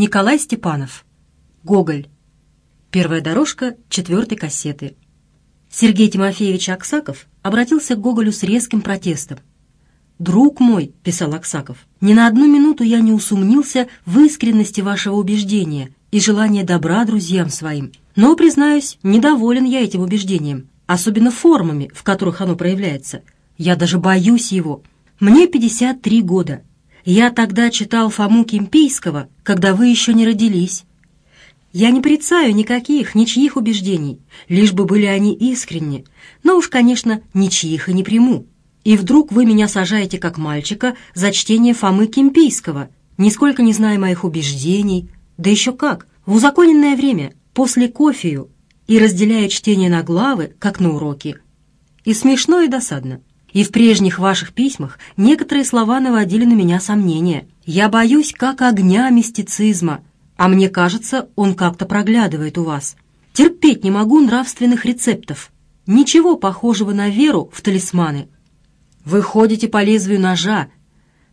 Николай Степанов. Гоголь. Первая дорожка четвертой кассеты. Сергей Тимофеевич Аксаков обратился к Гоголю с резким протестом. «Друг мой», — писал Аксаков, — «ни на одну минуту я не усомнился в искренности вашего убеждения и желания добра друзьям своим. Но, признаюсь, недоволен я этим убеждением, особенно формами, в которых оно проявляется. Я даже боюсь его. Мне 53 года, я тогда читал Фому Кимпийского, когда вы еще не родились. Я не прицаю никаких, ничьих убеждений, лишь бы были они искренни, но уж, конечно, ничьих и не приму. И вдруг вы меня сажаете как мальчика за чтение Фомы Кимпийского, нисколько не зная моих убеждений, да еще как, в узаконенное время, после кофею, и разделяя чтение на главы, как на уроки. И смешно, и досадно и в прежних ваших письмах некоторые слова наводили на меня сомнения. Я боюсь, как огня мистицизма, а мне кажется, он как-то проглядывает у вас. Терпеть не могу нравственных рецептов. Ничего похожего на веру в талисманы. Вы ходите по лезвию ножа.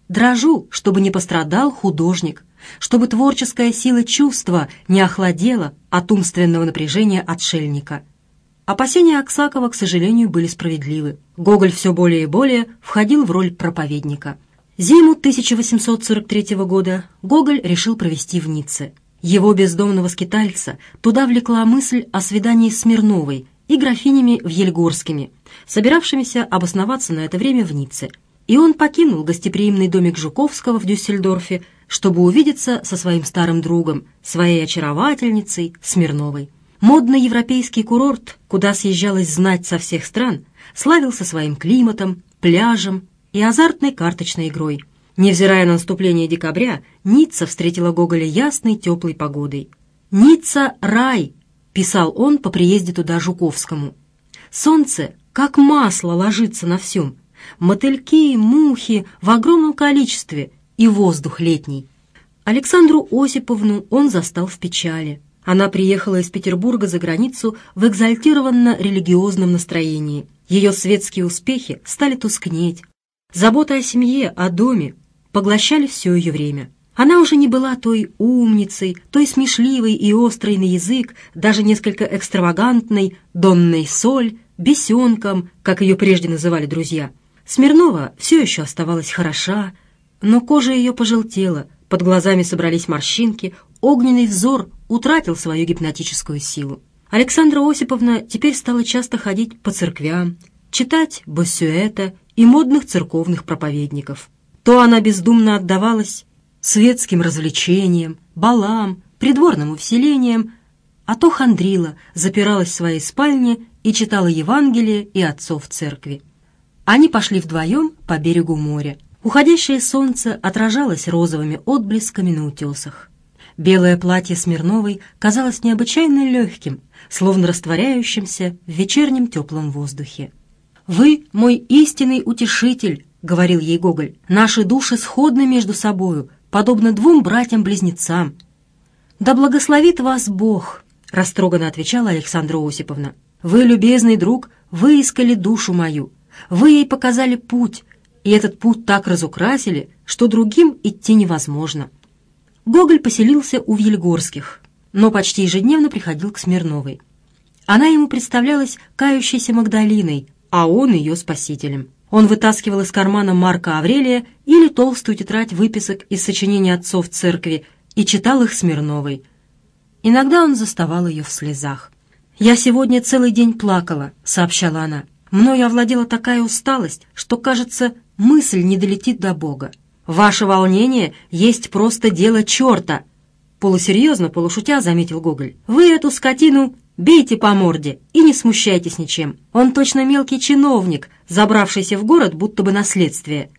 Дрожу, чтобы не пострадал художник, чтобы творческая сила чувства не охладела от умственного напряжения отшельника. Опасения Аксакова, к сожалению, были справедливы. Гоголь все более и более входил в роль проповедника. Зиму 1843 года Гоголь решил провести в Ницце. Его бездомного скитальца туда влекла мысль о свидании с Смирновой и графинями Вельгорскими, собиравшимися обосноваться на это время в Ницце. И он покинул гостеприимный домик Жуковского в Дюссельдорфе, чтобы увидеться со своим старым другом, своей очаровательницей Смирновой. Модный европейский курорт, куда съезжалась знать со всех стран, славился своим климатом, пляжем и азартной карточной игрой. Невзирая на наступление декабря, Ницца встретила Гоголя ясной теплой погодой. «Ницца — рай!» — писал он по приезде туда Жуковскому. «Солнце, как масло, ложится на всем. Мотыльки, мухи в огромном количестве и воздух летний». Александру Осиповну он застал в печали — она приехала из Петербурга за границу в экзальтированно-религиозном настроении. Ее светские успехи стали тускнеть. Забота о семье, о доме поглощали все ее время. Она уже не была той умницей, той смешливой и острой на язык, даже несколько экстравагантной, донной соль, бесенком, как ее прежде называли друзья. Смирнова все еще оставалась хороша, но кожа ее пожелтела, под глазами собрались морщинки, огненный взор утратил свою гипнотическую силу. Александра Осиповна теперь стала часто ходить по церквям, читать Босюэта и модных церковных проповедников. То она бездумно отдавалась светским развлечениям, балам, придворным увселениям, а то хандрила, запиралась в своей спальне и читала Евангелие и отцов церкви. Они пошли вдвоем по берегу моря. Уходящее солнце отражалось розовыми отблесками на утесах. Белое платье Смирновой казалось необычайно легким, словно растворяющимся в вечернем теплом воздухе. «Вы мой истинный утешитель», — говорил ей Гоголь. «Наши души сходны между собою, подобно двум братьям-близнецам». «Да благословит вас Бог», — растроганно отвечала Александра Осиповна. «Вы, любезный друг, выискали душу мою. Вы ей показали путь, и этот путь так разукрасили, что другим идти невозможно». Гоголь поселился у Вельгорских, но почти ежедневно приходил к Смирновой. Она ему представлялась кающейся Магдалиной, а он ее спасителем. Он вытаскивал из кармана Марка Аврелия или толстую тетрадь выписок из сочинений отцов церкви и читал их Смирновой. Иногда он заставал ее в слезах. «Я сегодня целый день плакала», — сообщала она. «Мною овладела такая усталость, что, кажется, мысль не долетит до Бога. «Ваше волнение есть просто дело черта!» Полусерьезно, полушутя, заметил Гоголь. «Вы эту скотину бейте по морде и не смущайтесь ничем. Он точно мелкий чиновник, забравшийся в город будто бы наследствие.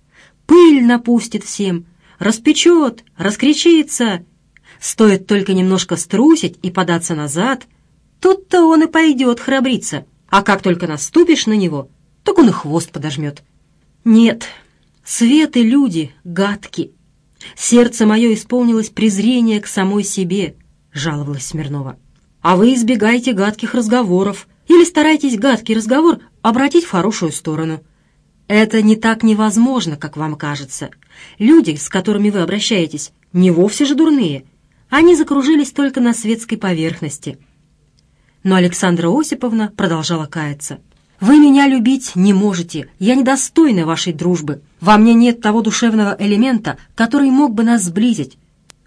Пыль напустит всем, распечет, раскричится. Стоит только немножко струсить и податься назад. Тут-то он и пойдет храбриться. А как только наступишь на него, так он и хвост подожмет». «Нет, Свет и люди гадки. Сердце мое исполнилось презрение к самой себе, жаловалась Смирнова. А вы избегайте гадких разговоров или старайтесь гадкий разговор обратить в хорошую сторону. Это не так невозможно, как вам кажется. Люди, с которыми вы обращаетесь, не вовсе же дурные. Они закружились только на светской поверхности. Но Александра Осиповна продолжала каяться. Вы меня любить не можете, я недостойна вашей дружбы. Во мне нет того душевного элемента, который мог бы нас сблизить.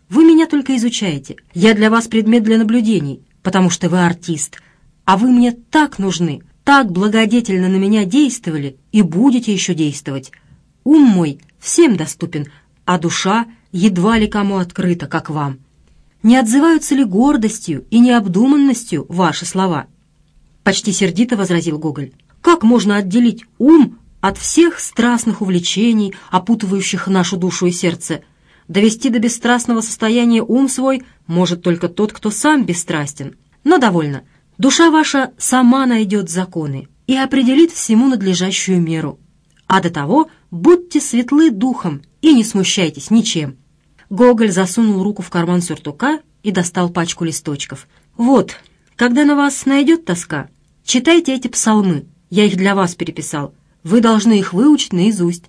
Вы меня только изучаете. Я для вас предмет для наблюдений, потому что вы артист. А вы мне так нужны, так благодетельно на меня действовали и будете еще действовать. Ум мой всем доступен, а душа едва ли кому открыта, как вам. Не отзываются ли гордостью и необдуманностью ваши слова?» почти сердито возразил Гоголь. «Как можно отделить ум от всех страстных увлечений, опутывающих нашу душу и сердце? Довести до бесстрастного состояния ум свой может только тот, кто сам бесстрастен. Но довольно. Душа ваша сама найдет законы и определит всему надлежащую меру. А до того будьте светлы духом и не смущайтесь ничем». Гоголь засунул руку в карман сюртука и достал пачку листочков. «Вот», когда на вас найдет тоска, читайте эти псалмы, я их для вас переписал. Вы должны их выучить наизусть».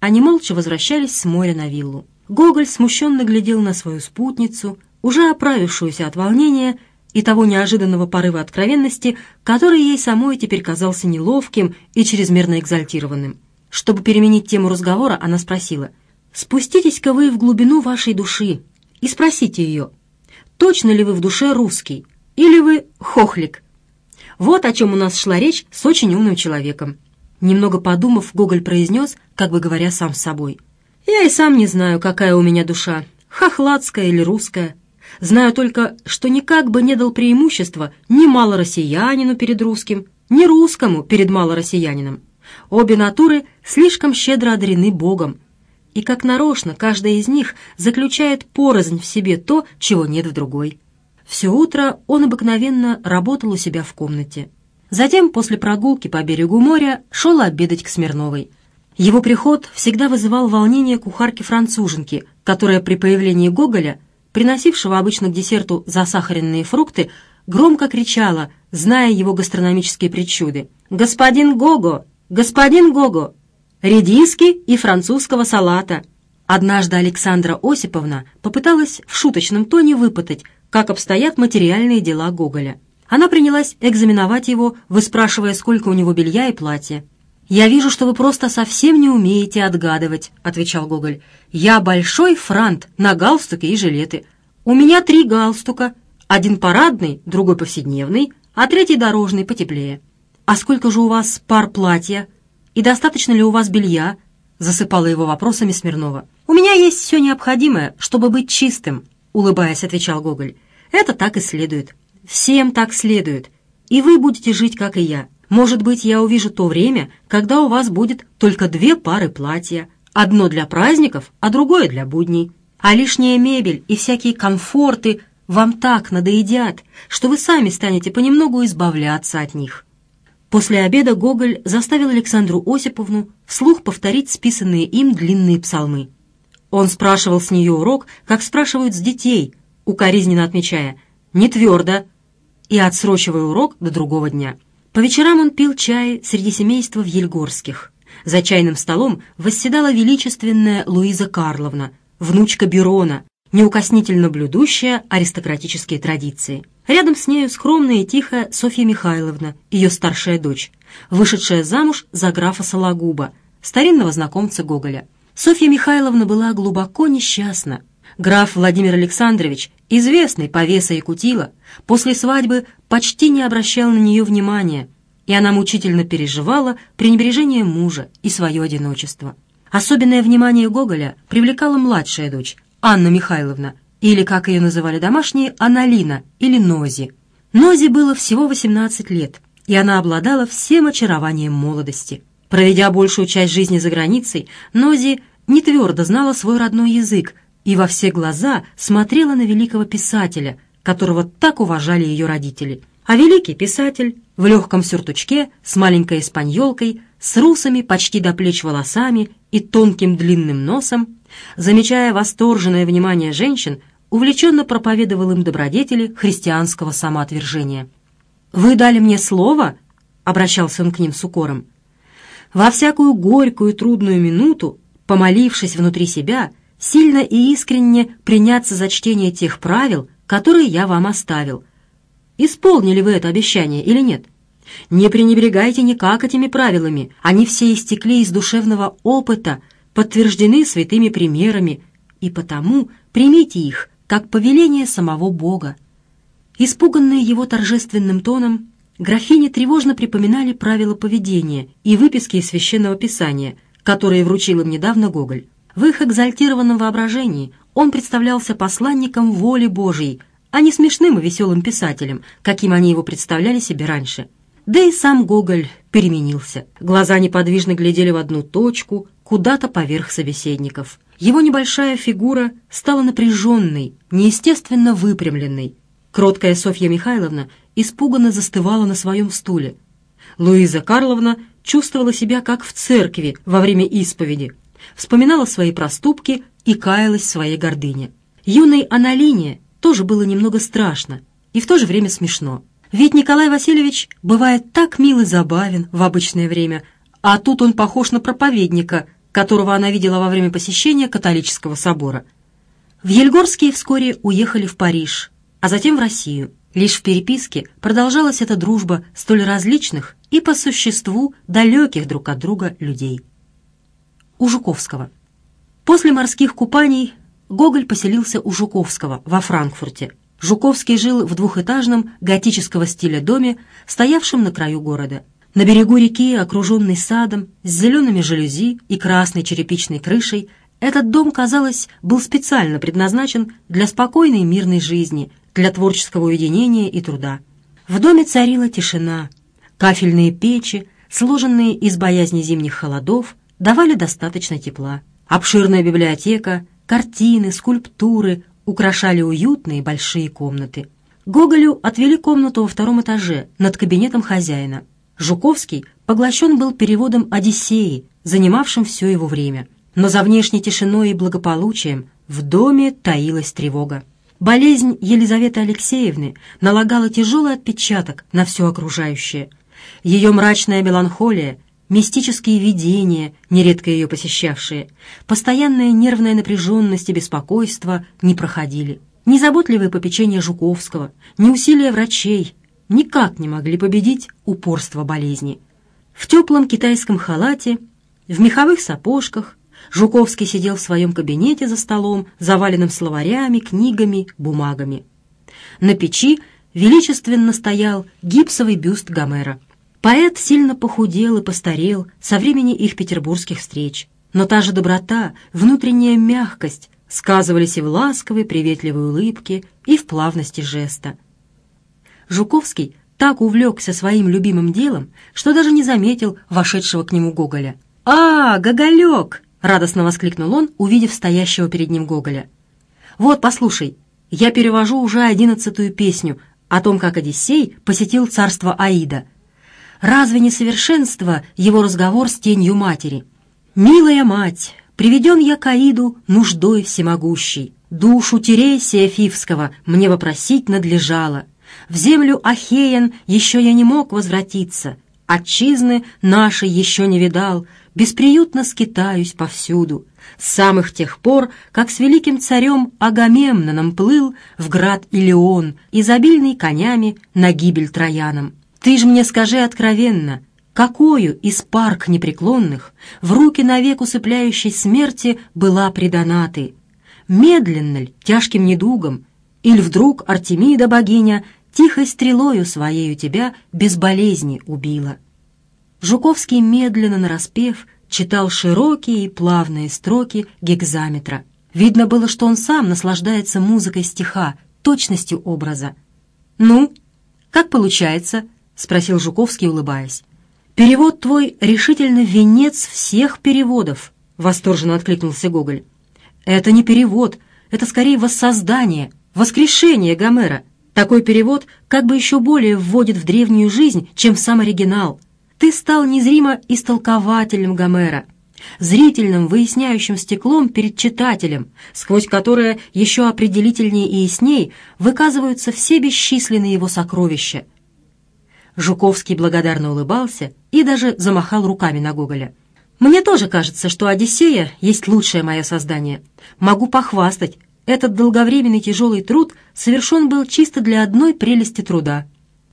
Они молча возвращались с моря на виллу. Гоголь смущенно глядел на свою спутницу, уже оправившуюся от волнения и того неожиданного порыва откровенности, который ей самой теперь казался неловким и чрезмерно экзальтированным. Чтобы переменить тему разговора, она спросила, «Спуститесь-ка вы в глубину вашей души и спросите ее, точно ли вы в душе русский, или вы хохлик. Вот о чем у нас шла речь с очень умным человеком. Немного подумав, Гоголь произнес, как бы говоря сам с собой. «Я и сам не знаю, какая у меня душа, хохладская или русская. Знаю только, что никак бы не дал преимущества ни малороссиянину перед русским, ни русскому перед малороссиянином. Обе натуры слишком щедро одарены Богом, и как нарочно каждая из них заключает порознь в себе то, чего нет в другой. Все утро он обыкновенно работал у себя в комнате. Затем, после прогулки по берегу моря, шел обедать к Смирновой. Его приход всегда вызывал волнение кухарки-француженки, которая при появлении Гоголя, приносившего обычно к десерту засахаренные фрукты, громко кричала, зная его гастрономические причуды. «Господин Гого! Господин Гого! редиски и французского салата. Однажды Александра Осиповна попыталась в шуточном тоне выпытать, как обстоят материальные дела Гоголя. Она принялась экзаменовать его, выспрашивая, сколько у него белья и платья. «Я вижу, что вы просто совсем не умеете отгадывать», — отвечал Гоголь. «Я большой франт на галстуке и жилеты. У меня три галстука. Один парадный, другой повседневный, а третий дорожный, потеплее». «А сколько же у вас пар платья?» и достаточно ли у вас белья?» — засыпала его вопросами Смирнова. «У меня есть все необходимое, чтобы быть чистым», — улыбаясь, отвечал Гоголь. «Это так и следует. Всем так следует. И вы будете жить, как и я. Может быть, я увижу то время, когда у вас будет только две пары платья, одно для праздников, а другое для будней. А лишняя мебель и всякие комфорты вам так надоедят, что вы сами станете понемногу избавляться от них». После обеда Гоголь заставил Александру Осиповну вслух повторить списанные им длинные псалмы. Он спрашивал с нее урок, как спрашивают с детей, укоризненно отмечая «не твердо» и отсрочивая урок до другого дня. По вечерам он пил чай среди семейства в Ельгорских. За чайным столом восседала величественная Луиза Карловна, внучка Берона, неукоснительно блюдущая аристократические традиции. Рядом с нею скромная и тихая Софья Михайловна, ее старшая дочь, вышедшая замуж за графа Сологуба, старинного знакомца Гоголя. Софья Михайловна была глубоко несчастна. Граф Владимир Александрович, известный по веса и кутила, после свадьбы почти не обращал на нее внимания, и она мучительно переживала пренебрежение мужа и свое одиночество. Особенное внимание Гоголя привлекала младшая дочь, Анна Михайловна, или, как ее называли домашние, Аналина или Нози. Нози было всего 18 лет, и она обладала всем очарованием молодости. Проведя большую часть жизни за границей, Нози не твердо знала свой родной язык и во все глаза смотрела на великого писателя, которого так уважали ее родители. А великий писатель в легком сюртучке с маленькой испаньолкой, с русами почти до плеч волосами и тонким длинным носом замечая восторженное внимание женщин, увлеченно проповедовал им добродетели христианского самоотвержения. «Вы дали мне слово?» — обращался он к ним с укором. «Во всякую горькую трудную минуту, помолившись внутри себя, сильно и искренне приняться за чтение тех правил, которые я вам оставил. Исполнили вы это обещание или нет?» Не пренебрегайте никак этими правилами, они все истекли из душевного опыта, подтверждены святыми примерами, и потому примите их как повеление самого Бога. Испуганные его торжественным тоном, графини тревожно припоминали правила поведения и выписки из Священного Писания, которые вручил им недавно Гоголь. В их экзальтированном воображении он представлялся посланником воли Божией, а не смешным и веселым писателем, каким они его представляли себе раньше – да и сам Гоголь переменился. Глаза неподвижно глядели в одну точку, куда-то поверх собеседников. Его небольшая фигура стала напряженной, неестественно выпрямленной. Кроткая Софья Михайловна испуганно застывала на своем стуле. Луиза Карловна чувствовала себя как в церкви во время исповеди, вспоминала свои проступки и каялась в своей гордыне. Юной Аналине тоже было немного страшно и в то же время смешно. Ведь Николай Васильевич бывает так мил и забавен в обычное время, а тут он похож на проповедника, которого она видела во время посещения католического собора. В Ельгорские вскоре уехали в Париж, а затем в Россию. Лишь в переписке продолжалась эта дружба столь различных и по существу далеких друг от друга людей. У Жуковского. После морских купаний Гоголь поселился у Жуковского во Франкфурте – Жуковский жил в двухэтажном готического стиля доме, стоявшем на краю города. На берегу реки, окруженный садом, с зелеными жалюзи и красной черепичной крышей, этот дом, казалось, был специально предназначен для спокойной мирной жизни, для творческого уединения и труда. В доме царила тишина. Кафельные печи, сложенные из боязни зимних холодов, давали достаточно тепла. Обширная библиотека, картины, скульптуры, украшали уютные большие комнаты. Гоголю отвели комнату во втором этаже, над кабинетом хозяина. Жуковский поглощен был переводом «Одиссеи», занимавшим все его время. Но за внешней тишиной и благополучием в доме таилась тревога. Болезнь Елизаветы Алексеевны налагала тяжелый отпечаток на все окружающее. Ее мрачная меланхолия мистические видения, нередко ее посещавшие, постоянная нервная напряженность и беспокойство не проходили. Незаботливое попечение Жуковского, ни усилия врачей никак не могли победить упорство болезни. В теплом китайском халате, в меховых сапожках Жуковский сидел в своем кабинете за столом, заваленным словарями, книгами, бумагами. На печи величественно стоял гипсовый бюст Гомера – Поэт сильно похудел и постарел со времени их петербургских встреч, но та же доброта, внутренняя мягкость сказывались и в ласковой, приветливой улыбке, и в плавности жеста. Жуковский так увлекся своим любимым делом, что даже не заметил вошедшего к нему Гоголя. «А, Гоголек!» — радостно воскликнул он, увидев стоящего перед ним Гоголя. «Вот, послушай, я перевожу уже одиннадцатую песню о том, как Одиссей посетил царство Аида. Разве не совершенство его разговор с тенью матери? «Милая мать, приведен я к Аиду нуждой всемогущей. Душу Тересия Фивского мне вопросить надлежало. В землю Ахеен еще я не мог возвратиться. Отчизны нашей еще не видал. Бесприютно скитаюсь повсюду. С самых тех пор, как с великим царем Агамемноном плыл в град Илеон, изобильный конями на гибель Троянам. Ты ж мне скажи откровенно, какую из парк непреклонных в руки навек усыпляющей смерти была предана ты? Медленно ль, тяжким недугом, или вдруг Артемида богиня тихой стрелою своей у тебя без болезни убила? Жуковский медленно нараспев читал широкие и плавные строки гекзаметра. Видно было, что он сам наслаждается музыкой стиха, точностью образа. «Ну, как получается?» — спросил Жуковский, улыбаясь. «Перевод твой решительно венец всех переводов», — восторженно откликнулся Гоголь. «Это не перевод, это скорее воссоздание, воскрешение Гомера. Такой перевод как бы еще более вводит в древнюю жизнь, чем сам оригинал. Ты стал незримо истолкователем Гомера, зрительным выясняющим стеклом перед читателем, сквозь которое еще определительнее и ясней выказываются все бесчисленные его сокровища — Жуковский благодарно улыбался и даже замахал руками на Гоголя. «Мне тоже кажется, что «Одиссея» есть лучшее мое создание. Могу похвастать, этот долговременный тяжелый труд совершен был чисто для одной прелести труда».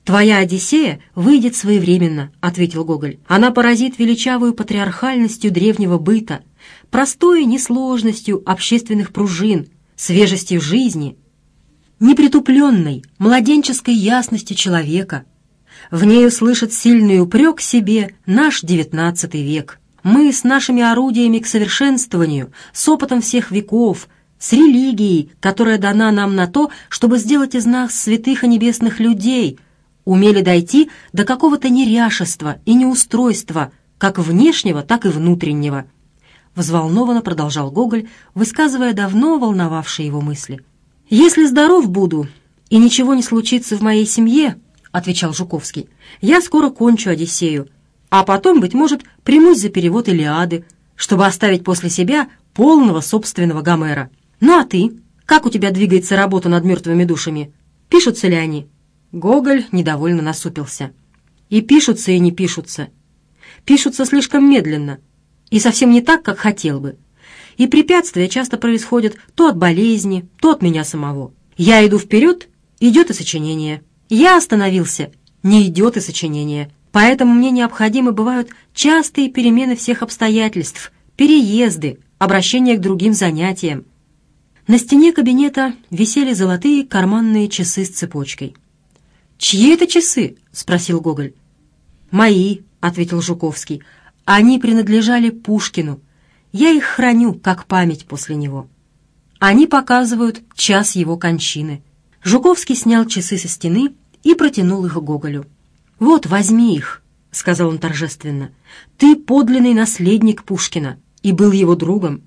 «Твоя «Одиссея» выйдет своевременно», — ответил Гоголь. «Она поразит величавую патриархальностью древнего быта, простой несложностью общественных пружин, свежестью жизни, непритупленной, младенческой ясностью человека, в ней слышит сильный упрек себе наш девятнадцатый век. Мы с нашими орудиями к совершенствованию, с опытом всех веков, с религией, которая дана нам на то, чтобы сделать из нас святых и небесных людей, умели дойти до какого-то неряшества и неустройства, как внешнего, так и внутреннего. Взволнованно продолжал Гоголь, высказывая давно волновавшие его мысли. «Если здоров буду, и ничего не случится в моей семье, отвечал Жуковский. «Я скоро кончу «Одиссею», а потом, быть может, примусь за перевод «Илиады», чтобы оставить после себя полного собственного Гомера. Ну а ты? Как у тебя двигается работа над мертвыми душами? Пишутся ли они?» Гоголь недовольно насупился. «И пишутся, и не пишутся. Пишутся слишком медленно. И совсем не так, как хотел бы. И препятствия часто происходят то от болезни, то от меня самого. Я иду вперед, идет и сочинение». Я остановился. Не идет и сочинение. Поэтому мне необходимы бывают частые перемены всех обстоятельств, переезды, обращение к другим занятиям. На стене кабинета висели золотые карманные часы с цепочкой. «Чьи это часы?» — спросил Гоголь. «Мои», — ответил Жуковский. «Они принадлежали Пушкину. Я их храню, как память после него. Они показывают час его кончины». Жуковский снял часы со стены и протянул их Гоголю. «Вот, возьми их», — сказал он торжественно. «Ты подлинный наследник Пушкина и был его другом.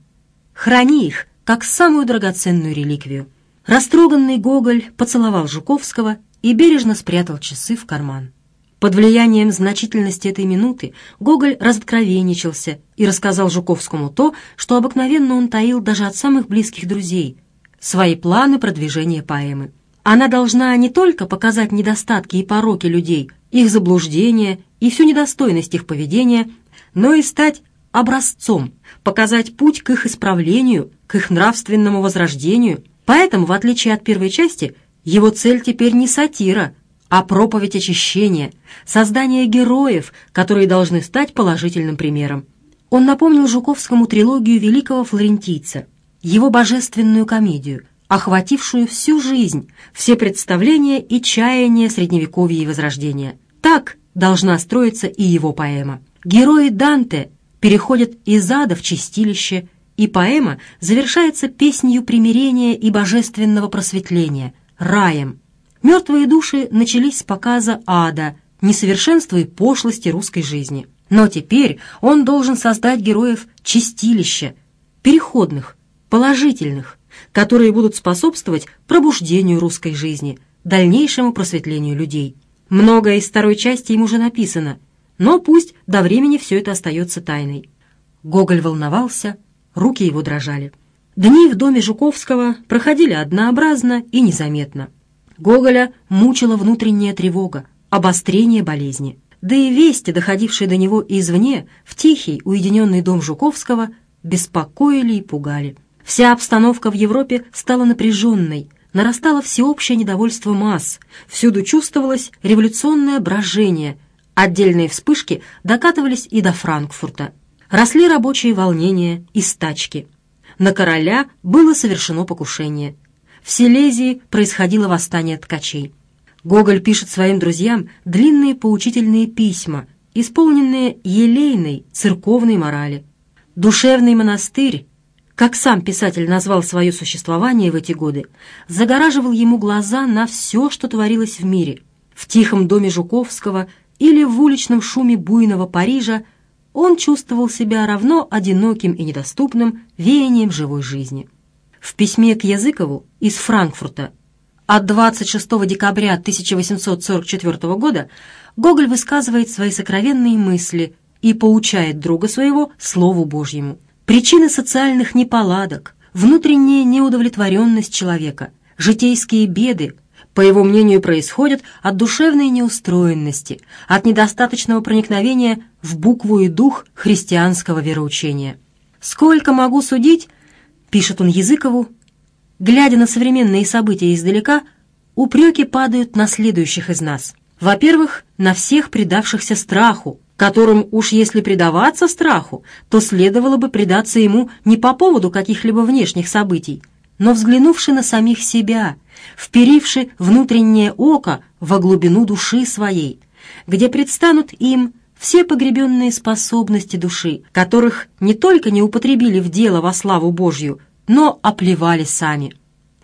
Храни их, как самую драгоценную реликвию». Растроганный Гоголь поцеловал Жуковского и бережно спрятал часы в карман. Под влиянием значительности этой минуты Гоголь разоткровенничался и рассказал Жуковскому то, что обыкновенно он таил даже от самых близких друзей — свои планы продвижения поэмы. Она должна не только показать недостатки и пороки людей, их заблуждения и всю недостойность их поведения, но и стать образцом, показать путь к их исправлению, к их нравственному возрождению. Поэтому, в отличие от первой части, его цель теперь не сатира, а проповедь очищения, создание героев, которые должны стать положительным примером. Он напомнил Жуковскому трилогию великого флорентийца, его божественную комедию, охватившую всю жизнь, все представления и чаяния Средневековья и Возрождения. Так должна строиться и его поэма. Герои Данте переходят из ада в чистилище, и поэма завершается песнью примирения и божественного просветления, раем. Мертвые души начались с показа ада, несовершенства и пошлости русской жизни. Но теперь он должен создать героев чистилища, переходных, положительных, которые будут способствовать пробуждению русской жизни, дальнейшему просветлению людей. Многое из второй части им уже написано, но пусть до времени все это остается тайной. Гоголь волновался, руки его дрожали. Дни в доме Жуковского проходили однообразно и незаметно. Гоголя мучила внутренняя тревога, обострение болезни. Да и вести, доходившие до него извне, в тихий, уединенный дом Жуковского, беспокоили и пугали. Вся обстановка в Европе стала напряженной, нарастало всеобщее недовольство масс, всюду чувствовалось революционное брожение, отдельные вспышки докатывались и до Франкфурта. Росли рабочие волнения и стачки. На короля было совершено покушение. В Силезии происходило восстание ткачей. Гоголь пишет своим друзьям длинные поучительные письма, исполненные елейной церковной морали. Душевный монастырь как сам писатель назвал свое существование в эти годы, загораживал ему глаза на все, что творилось в мире. В тихом доме Жуковского или в уличном шуме буйного Парижа он чувствовал себя равно одиноким и недоступным веянием живой жизни. В письме к Языкову из Франкфурта от 26 декабря 1844 года Гоголь высказывает свои сокровенные мысли и поучает друга своего Слову Божьему – Причины социальных неполадок, внутренняя неудовлетворенность человека, житейские беды, по его мнению, происходят от душевной неустроенности, от недостаточного проникновения в букву и дух христианского вероучения. «Сколько могу судить», — пишет он Языкову, глядя на современные события издалека, упреки падают на следующих из нас. Во-первых, на всех предавшихся страху, которым уж если предаваться страху, то следовало бы предаться ему не по поводу каких-либо внешних событий, но взглянувши на самих себя, вперивши внутреннее око во глубину души своей, где предстанут им все погребенные способности души, которых не только не употребили в дело во славу Божью, но оплевали сами.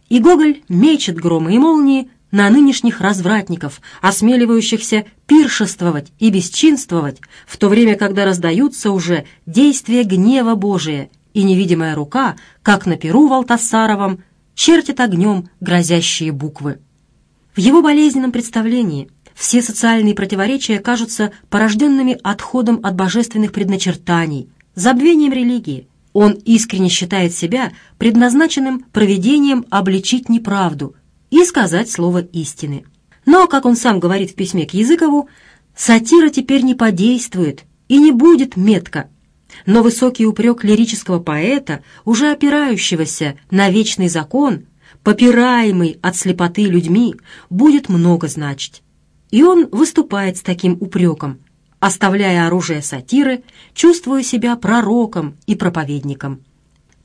И Гоголь мечет громы и молнии на нынешних развратников, осмеливающихся пиршествовать и бесчинствовать, в то время, когда раздаются уже действия гнева Божия, и невидимая рука, как на перу Валтасаровом, чертит огнем грозящие буквы. В его болезненном представлении все социальные противоречия кажутся порожденными отходом от божественных предначертаний, забвением религии. Он искренне считает себя предназначенным проведением обличить неправду – и сказать слово истины. Но, как он сам говорит в письме к Языкову, сатира теперь не подействует и не будет метко. Но высокий упрек лирического поэта, уже опирающегося на вечный закон, попираемый от слепоты людьми, будет много значить. И он выступает с таким упреком, оставляя оружие сатиры, чувствуя себя пророком и проповедником.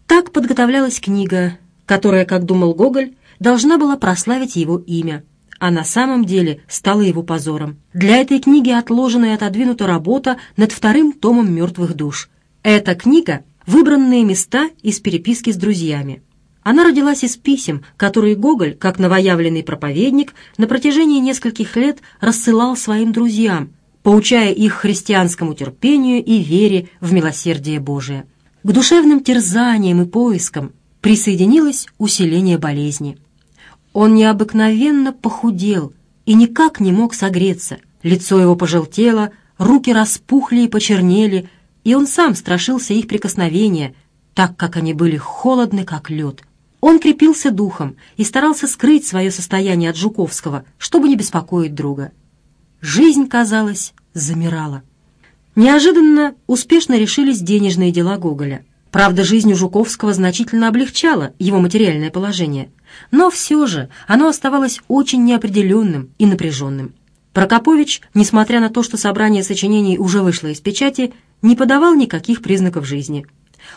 Так подготовлялась книга, которая, как думал Гоголь, должна была прославить его имя, а на самом деле стала его позором. Для этой книги отложена и отодвинута работа над вторым томом «Мертвых душ». Эта книга — выбранные места из переписки с друзьями. Она родилась из писем, которые Гоголь, как новоявленный проповедник, на протяжении нескольких лет рассылал своим друзьям, поучая их христианскому терпению и вере в милосердие Божие. К душевным терзаниям и поискам присоединилось усиление болезни – он необыкновенно похудел и никак не мог согреться. Лицо его пожелтело, руки распухли и почернели, и он сам страшился их прикосновения, так как они были холодны, как лед. Он крепился духом и старался скрыть свое состояние от Жуковского, чтобы не беспокоить друга. Жизнь, казалось, замирала. Неожиданно успешно решились денежные дела Гоголя. Правда, жизнь у Жуковского значительно облегчала его материальное положение, но все же оно оставалось очень неопределенным и напряженным. Прокопович, несмотря на то, что собрание сочинений уже вышло из печати, не подавал никаких признаков жизни.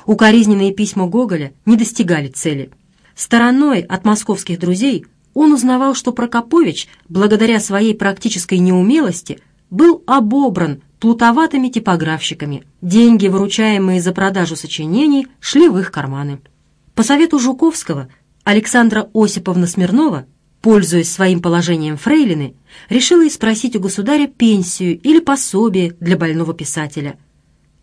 Укоризненные письма Гоголя не достигали цели. Стороной от московских друзей он узнавал, что Прокопович, благодаря своей практической неумелости, был обобран плутоватыми типографщиками. Деньги, выручаемые за продажу сочинений, шли в их карманы. По совету Жуковского Александра Осиповна Смирнова, пользуясь своим положением фрейлины, решила и спросить у государя пенсию или пособие для больного писателя.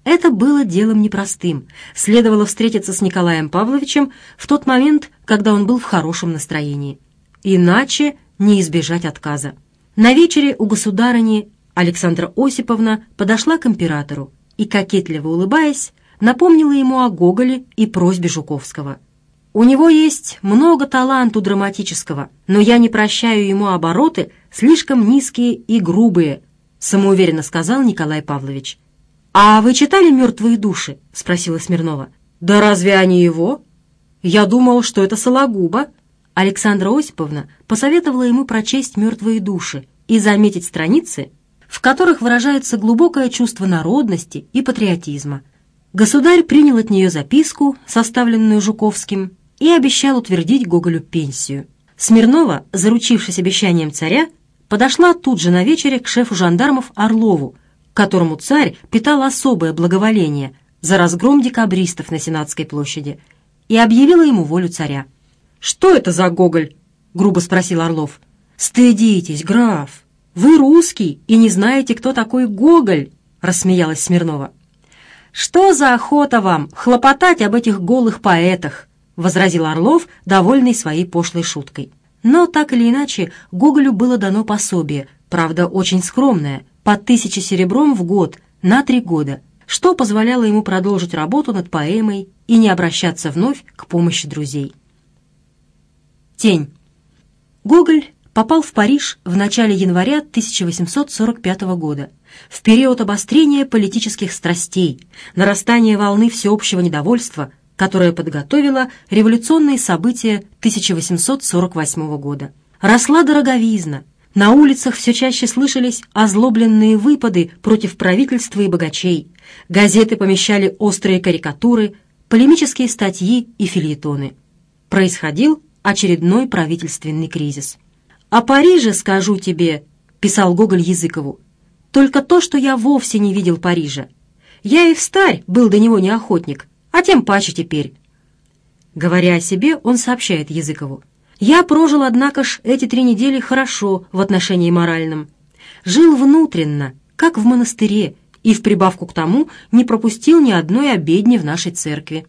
Это было делом непростым. Следовало встретиться с Николаем Павловичем в тот момент, когда он был в хорошем настроении. Иначе не избежать отказа. На вечере у государыни Александра Осиповна подошла к императору и, кокетливо улыбаясь, напомнила ему о Гоголе и просьбе Жуковского. «У него есть много таланту драматического, но я не прощаю ему обороты, слишком низкие и грубые», самоуверенно сказал Николай Павлович. «А вы читали «Мертвые души»?» — спросила Смирнова. «Да разве они его?» «Я думал, что это Сологуба». Александра Осиповна посоветовала ему прочесть «Мертвые души» и заметить страницы, в которых выражается глубокое чувство народности и патриотизма. Государь принял от нее записку, составленную Жуковским, и обещал утвердить Гоголю пенсию. Смирнова, заручившись обещанием царя, подошла тут же на вечере к шефу жандармов Орлову, которому царь питал особое благоволение за разгром декабристов на Сенатской площади, и объявила ему волю царя. «Что это за Гоголь?» — грубо спросил Орлов. «Стыдитесь, граф!» вы русский и не знаете, кто такой Гоголь», — рассмеялась Смирнова. «Что за охота вам хлопотать об этих голых поэтах?» — возразил Орлов, довольный своей пошлой шуткой. Но так или иначе, Гоголю было дано пособие, правда, очень скромное, по тысяче серебром в год, на три года, что позволяло ему продолжить работу над поэмой и не обращаться вновь к помощи друзей. Тень. Гоголь попал в Париж в начале января 1845 года, в период обострения политических страстей, нарастания волны всеобщего недовольства, которое подготовило революционные события 1848 года. Росла дороговизна, на улицах все чаще слышались озлобленные выпады против правительства и богачей, газеты помещали острые карикатуры, полемические статьи и фильетоны. Происходил очередной правительственный кризис. «О Париже скажу тебе», — писал Гоголь Языкову, «только то, что я вовсе не видел Парижа. Я и в старь был до него не охотник, а тем паче теперь». Говоря о себе, он сообщает Языкову. «Я прожил, однако ж, эти три недели хорошо в отношении моральном. Жил внутренно, как в монастыре, и в прибавку к тому не пропустил ни одной обедни в нашей церкви».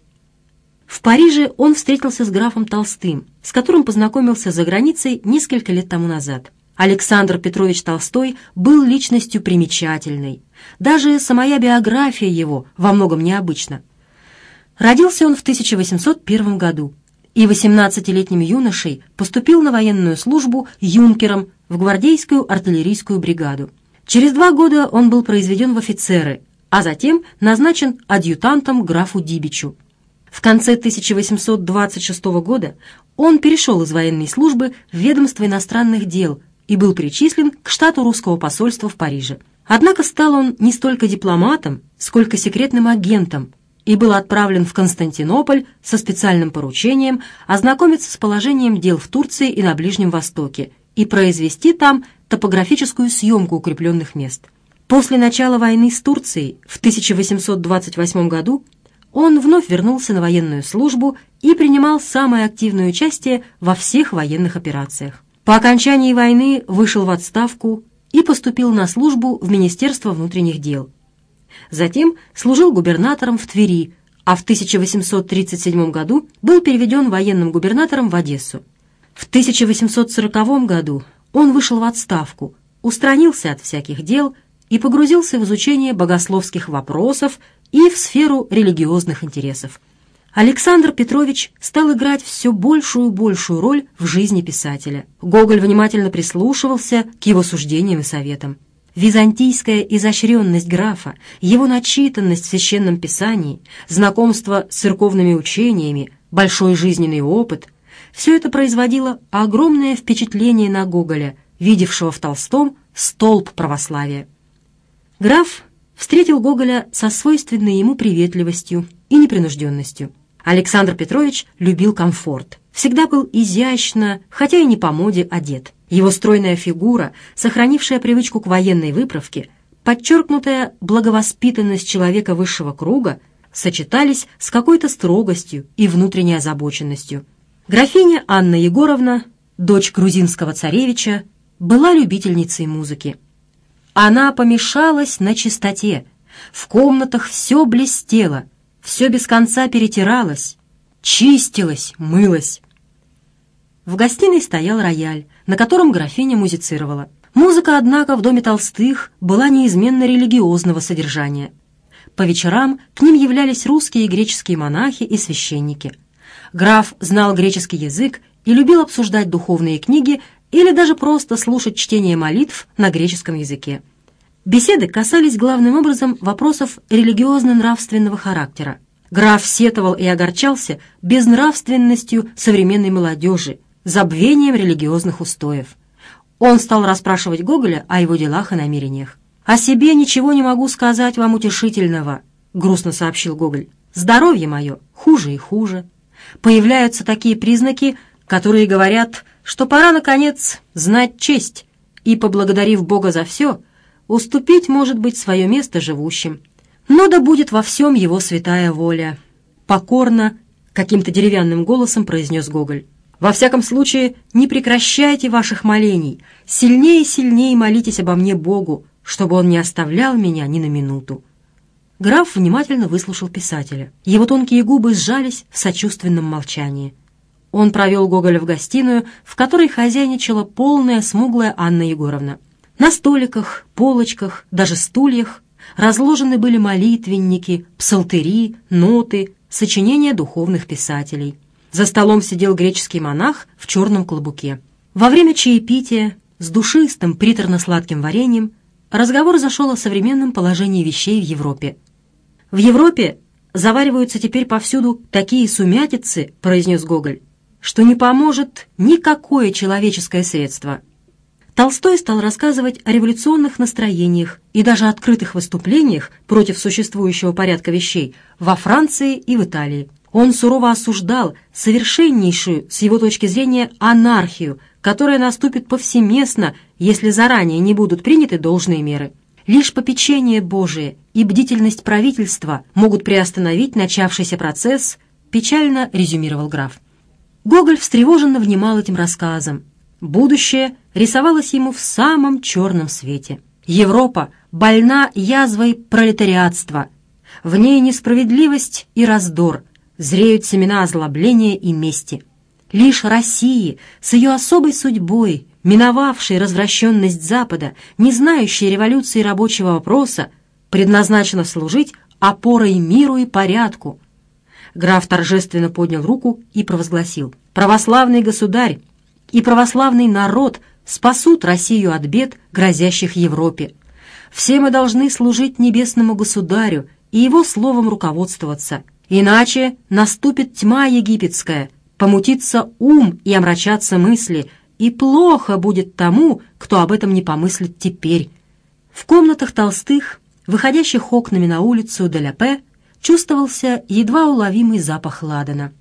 В Париже он встретился с графом Толстым, с которым познакомился за границей несколько лет тому назад. Александр Петрович Толстой был личностью примечательной. Даже самая биография его во многом необычна. Родился он в 1801 году и 18-летним юношей поступил на военную службу юнкером в гвардейскую артиллерийскую бригаду. Через два года он был произведен в офицеры, а затем назначен адъютантом графу Дибичу. В конце 1826 года он перешел из военной службы в ведомство иностранных дел и был причислен к штату русского посольства в Париже. Однако стал он не столько дипломатом, сколько секретным агентом и был отправлен в Константинополь со специальным поручением ознакомиться с положением дел в Турции и на Ближнем Востоке и произвести там топографическую съемку укрепленных мест. После начала войны с Турцией в 1828 году он вновь вернулся на военную службу и принимал самое активное участие во всех военных операциях. По окончании войны вышел в отставку и поступил на службу в Министерство внутренних дел. Затем служил губернатором в Твери, а в 1837 году был переведен военным губернатором в Одессу. В 1840 году он вышел в отставку, устранился от всяких дел – и погрузился в изучение богословских вопросов и в сферу религиозных интересов. Александр Петрович стал играть все большую и большую роль в жизни писателя. Гоголь внимательно прислушивался к его суждениям и советам. Византийская изощренность графа, его начитанность в священном писании, знакомство с церковными учениями, большой жизненный опыт – все это производило огромное впечатление на Гоголя, видевшего в Толстом столб православия. Граф встретил Гоголя со свойственной ему приветливостью и непринужденностью. Александр Петрович любил комфорт. Всегда был изящно, хотя и не по моде, одет. Его стройная фигура, сохранившая привычку к военной выправке, подчеркнутая благовоспитанность человека высшего круга, сочетались с какой-то строгостью и внутренней озабоченностью. Графиня Анна Егоровна, дочь грузинского царевича, была любительницей музыки. Она помешалась на чистоте. В комнатах все блестело, все без конца перетиралось, чистилось, мылось. В гостиной стоял рояль, на котором графиня музицировала. Музыка, однако, в доме Толстых была неизменно религиозного содержания. По вечерам к ним являлись русские и греческие монахи и священники. Граф знал греческий язык и любил обсуждать духовные книги или даже просто слушать чтение молитв на греческом языке. Беседы касались главным образом вопросов религиозно-нравственного характера. Граф сетовал и огорчался безнравственностью современной молодежи, забвением религиозных устоев. Он стал расспрашивать Гоголя о его делах и намерениях. «О себе ничего не могу сказать вам утешительного», — грустно сообщил Гоголь. «Здоровье мое хуже и хуже. Появляются такие признаки, которые говорят что пора, наконец, знать честь и, поблагодарив Бога за все, уступить, может быть, свое место живущим. Но да будет во всем его святая воля. Покорно, каким-то деревянным голосом произнес Гоголь. Во всяком случае, не прекращайте ваших молений. Сильнее и сильнее молитесь обо мне Богу, чтобы он не оставлял меня ни на минуту. Граф внимательно выслушал писателя. Его тонкие губы сжались в сочувственном молчании. Он провел Гоголя в гостиную, в которой хозяйничала полная смуглая Анна Егоровна. На столиках, полочках, даже стульях разложены были молитвенники, псалтыри, ноты, сочинения духовных писателей. За столом сидел греческий монах в черном клобуке. Во время чаепития с душистым приторно-сладким вареньем разговор зашел о современном положении вещей в Европе. В Европе завариваются теперь повсюду такие сумятицы, произнес Гоголь, что не поможет никакое человеческое средство. Толстой стал рассказывать о революционных настроениях и даже открытых выступлениях против существующего порядка вещей во Франции и в Италии. Он сурово осуждал совершеннейшую, с его точки зрения, анархию, которая наступит повсеместно, если заранее не будут приняты должные меры. Лишь попечение Божие и бдительность правительства могут приостановить начавшийся процесс, печально резюмировал граф. Гоголь встревоженно внимал этим рассказам. Будущее рисовалось ему в самом черном свете. Европа больна язвой пролетариатства. В ней несправедливость и раздор, зреют семена озлобления и мести. Лишь России с ее особой судьбой, миновавшей развращенность Запада, не знающей революции рабочего вопроса, предназначена служить опорой миру и порядку – Граф торжественно поднял руку и провозгласил. «Православный государь и православный народ спасут Россию от бед, грозящих Европе. Все мы должны служить небесному государю и его словом руководствоваться. Иначе наступит тьма египетская, помутится ум и омрачатся мысли, и плохо будет тому, кто об этом не помыслит теперь». В комнатах толстых, выходящих окнами на улицу Деляпе, чувствовался едва уловимый запах ладана.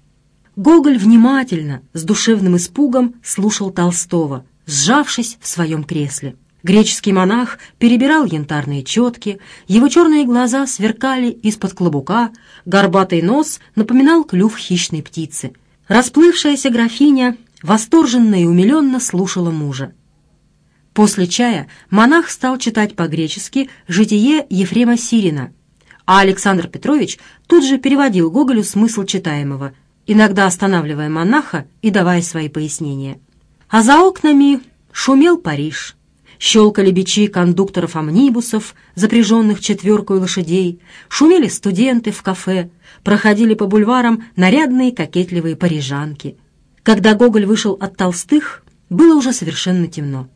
Гоголь внимательно, с душевным испугом, слушал Толстого, сжавшись в своем кресле. Греческий монах перебирал янтарные четки, его черные глаза сверкали из-под клобука, горбатый нос напоминал клюв хищной птицы. Расплывшаяся графиня восторженно и умиленно слушала мужа. После чая монах стал читать по-гречески «Житие Ефрема Сирина», а Александр Петрович тут же переводил Гоголю смысл читаемого, иногда останавливая монаха и давая свои пояснения. А за окнами шумел Париж. Щелкали бичи кондукторов амнибусов, запряженных четверкой лошадей, шумели студенты в кафе, проходили по бульварам нарядные кокетливые парижанки. Когда Гоголь вышел от толстых, было уже совершенно темно.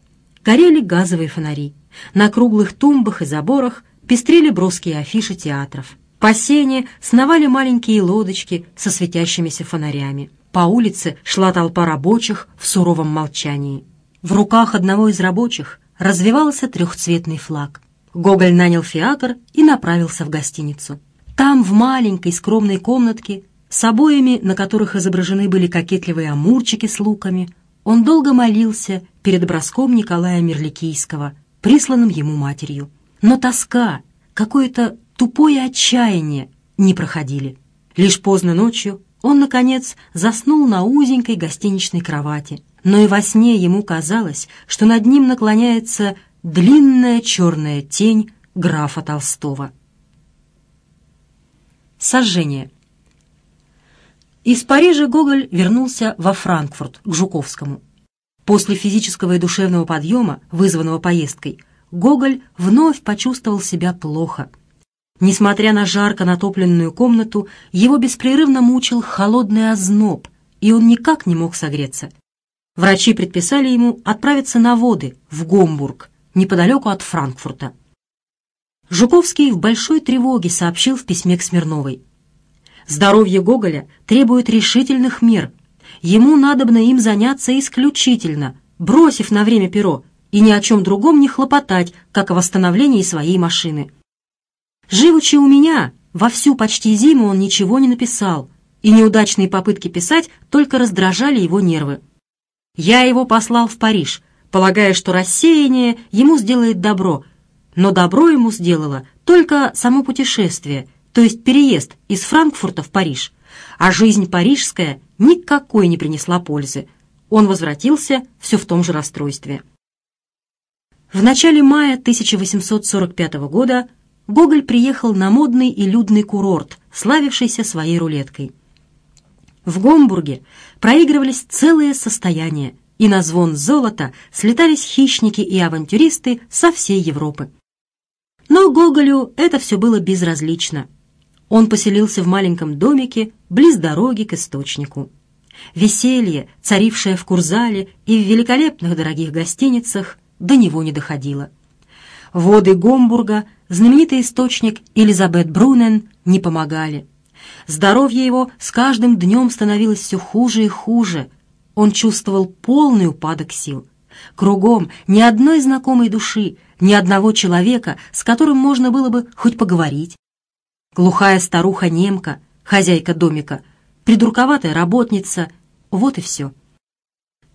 Горели газовые фонари. На круглых тумбах и заборах пестрили броские афиши театров. По сене сновали маленькие лодочки со светящимися фонарями. По улице шла толпа рабочих в суровом молчании. В руках одного из рабочих развивался трехцветный флаг. Гоголь нанял фиакр и направился в гостиницу. Там, в маленькой скромной комнатке, с обоями, на которых изображены были кокетливые амурчики с луками, он долго молился перед броском Николая Мерликийского, присланным ему матерью. Но тоска, какое-то тупое отчаяние не проходили. Лишь поздно ночью он, наконец, заснул на узенькой гостиничной кровати, но и во сне ему казалось, что над ним наклоняется длинная черная тень графа Толстого. Сожжение. Из Парижа Гоголь вернулся во Франкфурт, к Жуковскому. После физического и душевного подъема, вызванного поездкой, Гоголь вновь почувствовал себя плохо. Несмотря на жарко натопленную комнату, его беспрерывно мучил холодный озноб, и он никак не мог согреться. Врачи предписали ему отправиться на воды в Гомбург, неподалеку от Франкфурта. Жуковский в большой тревоге сообщил в письме к Смирновой. «Здоровье Гоголя требует решительных мер. Ему надобно им заняться исключительно, бросив на время перо и ни о чем другом не хлопотать, как о восстановлении своей машины. Живучи у меня, во всю почти зиму он ничего не написал, и неудачные попытки писать только раздражали его нервы. Я его послал в Париж, полагая, что рассеяние ему сделает добро, но добро ему сделало только само путешествие, то есть переезд из Франкфурта в Париж, а жизнь парижская никакой не принесла пользы. Он возвратился все в том же расстройстве. В начале мая 1845 года Гоголь приехал на модный и людный курорт, славившийся своей рулеткой. В Гомбурге проигрывались целые состояния, и на звон золота слетались хищники и авантюристы со всей Европы. Но Гоголю это все было безразлично. Он поселился в маленьком домике близ дороги к источнику. Веселье, царившее в Курзале и в великолепных дорогих гостиницах, до него не доходило. Воды Гомбурга, знаменитый источник Элизабет Брунен, не помогали. Здоровье его с каждым днем становилось все хуже и хуже. Он чувствовал полный упадок сил. Кругом ни одной знакомой души, ни одного человека, с которым можно было бы хоть поговорить. Глухая старуха-немка, хозяйка домика, придурковатая работница — вот и все. —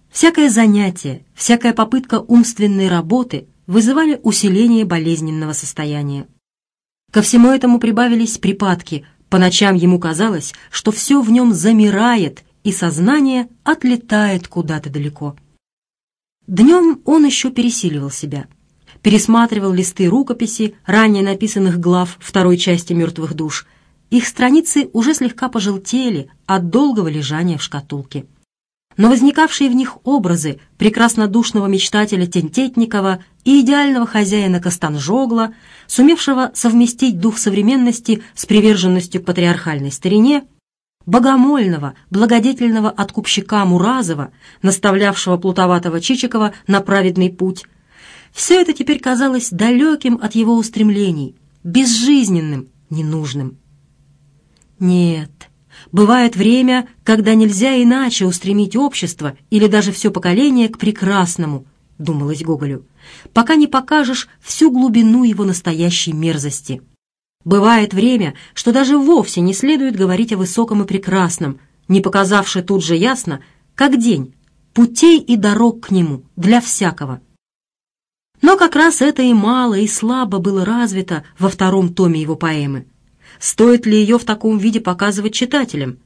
Всякое занятие, всякая попытка умственной работы вызывали усиление болезненного состояния. Ко всему этому прибавились припадки. По ночам ему казалось, что все в нем замирает, и сознание отлетает куда-то далеко. Днем он еще пересиливал себя. Пересматривал листы рукописи, ранее написанных глав второй части «Мертвых душ». Их страницы уже слегка пожелтели от долгого лежания в шкатулке но возникавшие в них образы прекрасно душного мечтателя Тентетникова и идеального хозяина Костанжогла, сумевшего совместить дух современности с приверженностью к патриархальной старине, богомольного, благодетельного откупщика Муразова, наставлявшего плутоватого Чичикова на праведный путь. Все это теперь казалось далеким от его устремлений, безжизненным, ненужным. Нет, Бывает время, когда нельзя иначе устремить общество или даже все поколение к прекрасному, думалось Гоголю, пока не покажешь всю глубину его настоящей мерзости. Бывает время, что даже вовсе не следует говорить о высоком и прекрасном, не показавши тут же ясно, как день, путей и дорог к нему для всякого. Но как раз это и мало, и слабо было развито во втором томе его поэмы. Стоит ли ее в таком виде показывать читателям?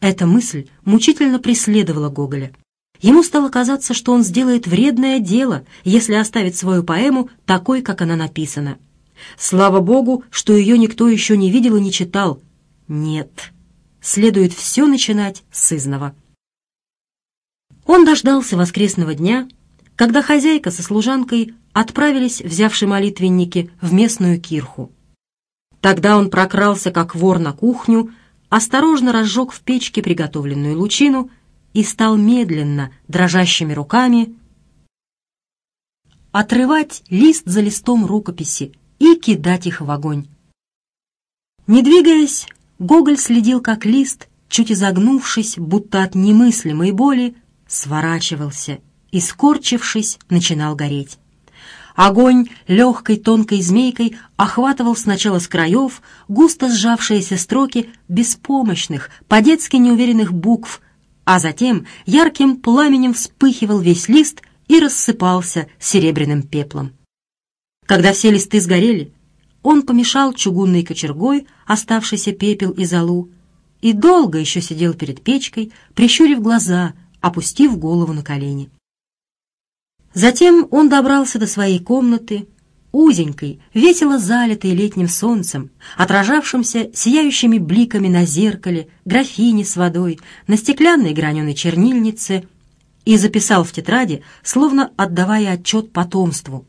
Эта мысль мучительно преследовала Гоголя. Ему стало казаться, что он сделает вредное дело, если оставит свою поэму такой, как она написана. Слава Богу, что ее никто еще не видел и не читал. Нет, следует все начинать с изного. Он дождался воскресного дня, когда хозяйка со служанкой отправились, взявши молитвенники, в местную кирху. Тогда он прокрался, как вор на кухню, осторожно разжег в печке приготовленную лучину и стал медленно, дрожащими руками, отрывать лист за листом рукописи и кидать их в огонь. Не двигаясь, Гоголь следил, как лист, чуть изогнувшись, будто от немыслимой боли, сворачивался и, скорчившись, начинал гореть. Огонь легкой тонкой змейкой охватывал сначала с краев густо сжавшиеся строки беспомощных, по-детски неуверенных букв, а затем ярким пламенем вспыхивал весь лист и рассыпался серебряным пеплом. Когда все листы сгорели, он помешал чугунной кочергой оставшийся пепел и золу и долго еще сидел перед печкой, прищурив глаза, опустив голову на колени. Затем он добрался до своей комнаты, узенькой, весело залитой летним солнцем, отражавшимся сияющими бликами на зеркале, графине с водой, на стеклянной граненой чернильнице, и записал в тетради, словно отдавая отчет потомству.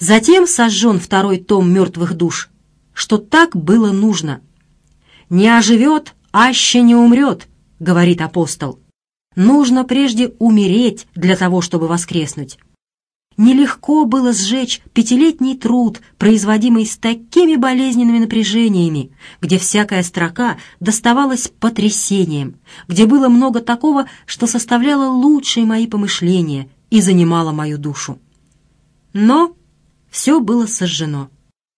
Затем сожжен второй том «Мертвых душ», что так было нужно. «Не оживет, аще не умрет», — говорит апостол. Нужно прежде умереть для того, чтобы воскреснуть. Нелегко было сжечь пятилетний труд, производимый с такими болезненными напряжениями, где всякая строка доставалась потрясением, где было много такого, что составляло лучшие мои помышления и занимало мою душу. Но все было сожжено.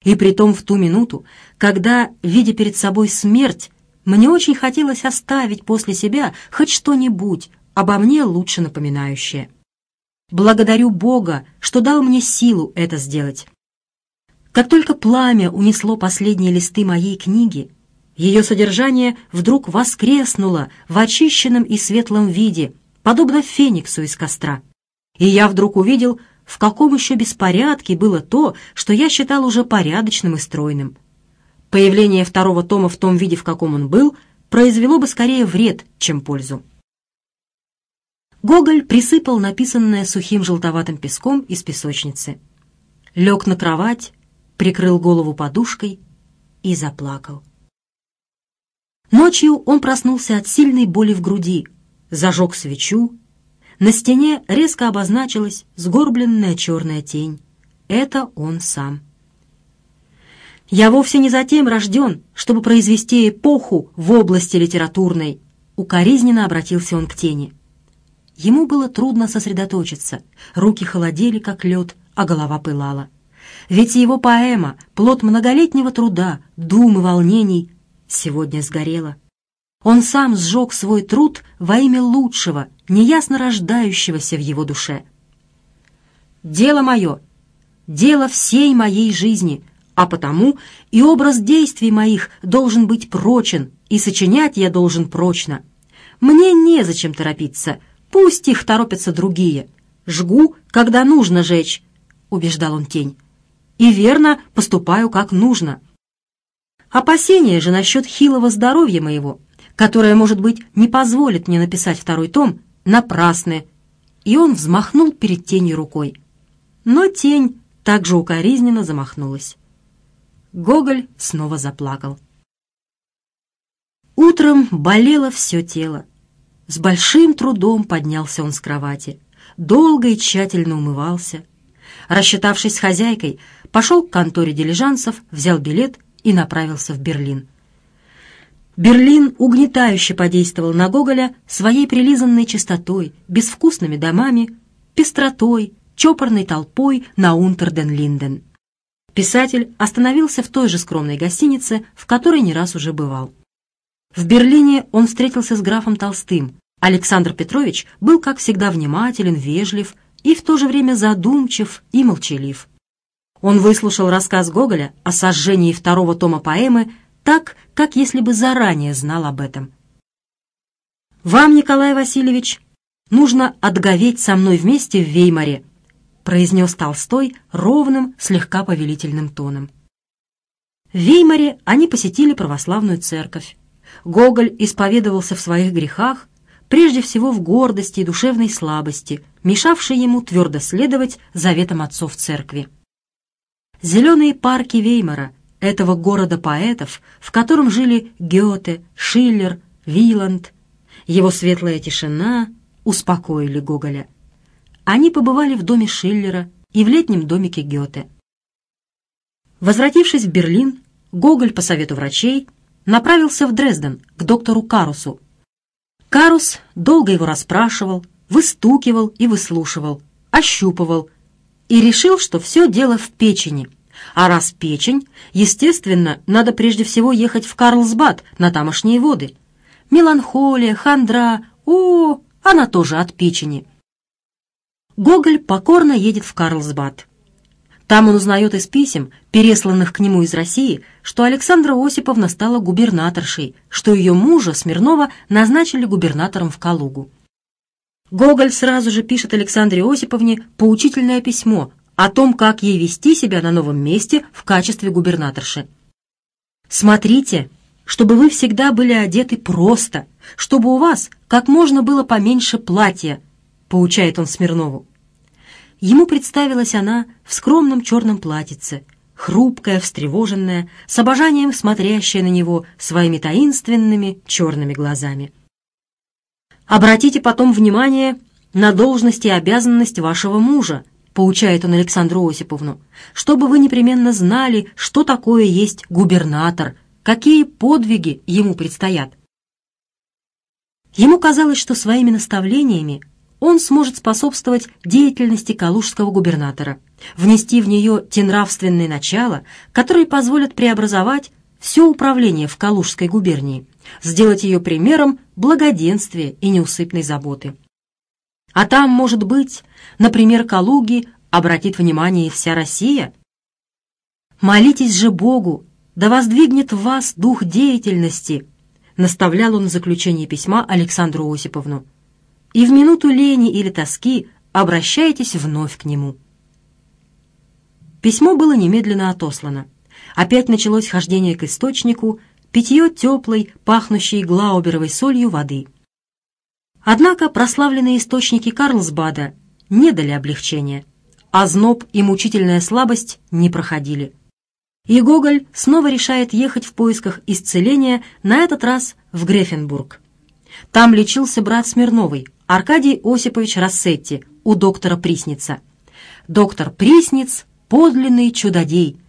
И притом в ту минуту, когда, видя перед собой смерть, мне очень хотелось оставить после себя хоть что-нибудь, обо мне лучше напоминающее. Благодарю Бога, что дал мне силу это сделать. Как только пламя унесло последние листы моей книги, ее содержание вдруг воскреснуло в очищенном и светлом виде, подобно фениксу из костра. И я вдруг увидел, в каком еще беспорядке было то, что я считал уже порядочным и стройным. Появление второго тома в том виде, в каком он был, произвело бы скорее вред, чем пользу. Гоголь присыпал написанное сухим желтоватым песком из песочницы. Лег на кровать, прикрыл голову подушкой и заплакал. Ночью он проснулся от сильной боли в груди, зажег свечу. На стене резко обозначилась сгорбленная черная тень. Это он сам. Я вовсе не затем рожден, чтобы произвести эпоху в области литературной. Укоризненно обратился он к тени. Ему было трудно сосредоточиться. Руки холодели, как лед, а голова пылала. Ведь его поэма, плод многолетнего труда, дум и волнений, сегодня сгорела. Он сам сжег свой труд во имя лучшего, неясно рождающегося в его душе. «Дело мое! Дело всей моей жизни!» а потому и образ действий моих должен быть прочен, и сочинять я должен прочно. Мне незачем торопиться, пусть их торопятся другие. Жгу, когда нужно жечь, — убеждал он тень, — и верно поступаю, как нужно. Опасения же насчет хилого здоровья моего, которое, может быть, не позволит мне написать второй том, напрасны. И он взмахнул перед тенью рукой. Но тень также укоризненно замахнулась. Гоголь снова заплакал. Утром болело все тело. С большим трудом поднялся он с кровати. Долго и тщательно умывался. Рассчитавшись с хозяйкой, пошел к конторе дилижансов, взял билет и направился в Берлин. Берлин угнетающе подействовал на Гоголя своей прилизанной чистотой, безвкусными домами, пестротой, чопорной толпой на Унтерден-Линден писатель остановился в той же скромной гостинице, в которой не раз уже бывал. В Берлине он встретился с графом Толстым. Александр Петрович был, как всегда, внимателен, вежлив и в то же время задумчив и молчалив. Он выслушал рассказ Гоголя о сожжении второго тома поэмы так, как если бы заранее знал об этом. «Вам, Николай Васильевич, нужно отговеть со мной вместе в Веймаре», произнес Толстой ровным, слегка повелительным тоном. В Веймаре они посетили православную церковь. Гоголь исповедовался в своих грехах, прежде всего в гордости и душевной слабости, мешавшей ему твердо следовать заветам отцов церкви. Зеленые парки Веймара, этого города поэтов, в котором жили Гёте, Шиллер, Виланд, его светлая тишина успокоили Гоголя – они побывали в доме Шиллера и в летнем домике Гёте. Возвратившись в Берлин, Гоголь по совету врачей направился в Дрезден к доктору Карусу. Карус долго его расспрашивал, выстукивал и выслушивал, ощупывал и решил, что все дело в печени. А раз печень, естественно, надо прежде всего ехать в Карлсбад на тамошние воды. Меланхолия, хандра, о, она тоже от печени – Гоголь покорно едет в Карлсбад. Там он узнает из писем, пересланных к нему из России, что Александра Осиповна стала губернаторшей, что ее мужа, Смирнова, назначили губернатором в Калугу. Гоголь сразу же пишет Александре Осиповне поучительное письмо о том, как ей вести себя на новом месте в качестве губернаторши. «Смотрите, чтобы вы всегда были одеты просто, чтобы у вас как можно было поменьше платья», поучает он Смирнову. Ему представилась она в скромном черном платьице, хрупкая, встревоженная, с обожанием смотрящая на него своими таинственными черными глазами. «Обратите потом внимание на должность и обязанность вашего мужа», поучает он Александру Осиповну, «чтобы вы непременно знали, что такое есть губернатор, какие подвиги ему предстоят». Ему казалось, что своими наставлениями он сможет способствовать деятельности калужского губернатора, внести в нее те нравственные начала, которые позволят преобразовать все управление в Калужской губернии, сделать ее примером благоденствия и неусыпной заботы. А там, может быть, например, Калуги обратит внимание вся Россия? «Молитесь же Богу, да воздвигнет в вас дух деятельности», наставлял он в заключении письма Александру Осиповну и в минуту лени или тоски обращайтесь вновь к нему. Письмо было немедленно отослано. Опять началось хождение к источнику, питье теплой, пахнущей глауберовой солью воды. Однако прославленные источники Карлсбада не дали облегчения, а зноб и мучительная слабость не проходили. И Гоголь снова решает ехать в поисках исцеления, на этот раз в Грефенбург. Там лечился брат Смирновый. Аркадий Осипович Рассетти у доктора Присница. Доктор Присниц – подлинный чудодей.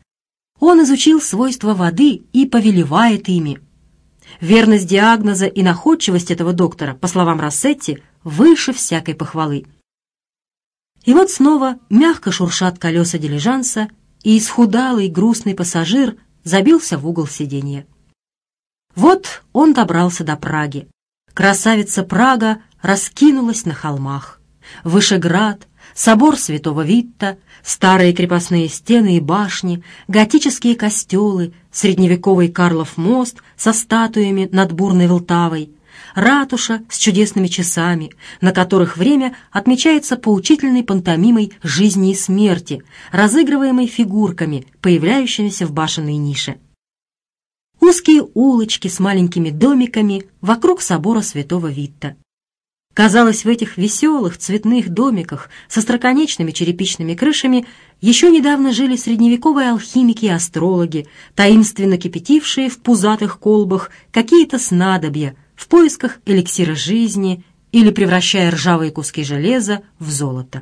Он изучил свойства воды и повелевает ими. Верность диагноза и находчивость этого доктора, по словам Рассетти, выше всякой похвалы. И вот снова мягко шуршат колеса дилижанса, и исхудалый грустный пассажир забился в угол сиденья. Вот он добрался до Праги. Красавица Прага раскинулась на холмах. Вышеград, собор святого Витта, старые крепостные стены и башни, готические костелы, средневековый Карлов мост со статуями над бурной Волтавой, ратуша с чудесными часами, на которых время отмечается поучительной пантомимой жизни и смерти, разыгрываемой фигурками, появляющимися в башенной нише. Узкие улочки с маленькими домиками вокруг собора святого Витта – Казалось, в этих веселых цветных домиках со строконечными черепичными крышами еще недавно жили средневековые алхимики и астрологи, таинственно кипятившие в пузатых колбах какие-то снадобья в поисках эликсира жизни или превращая ржавые куски железа в золото.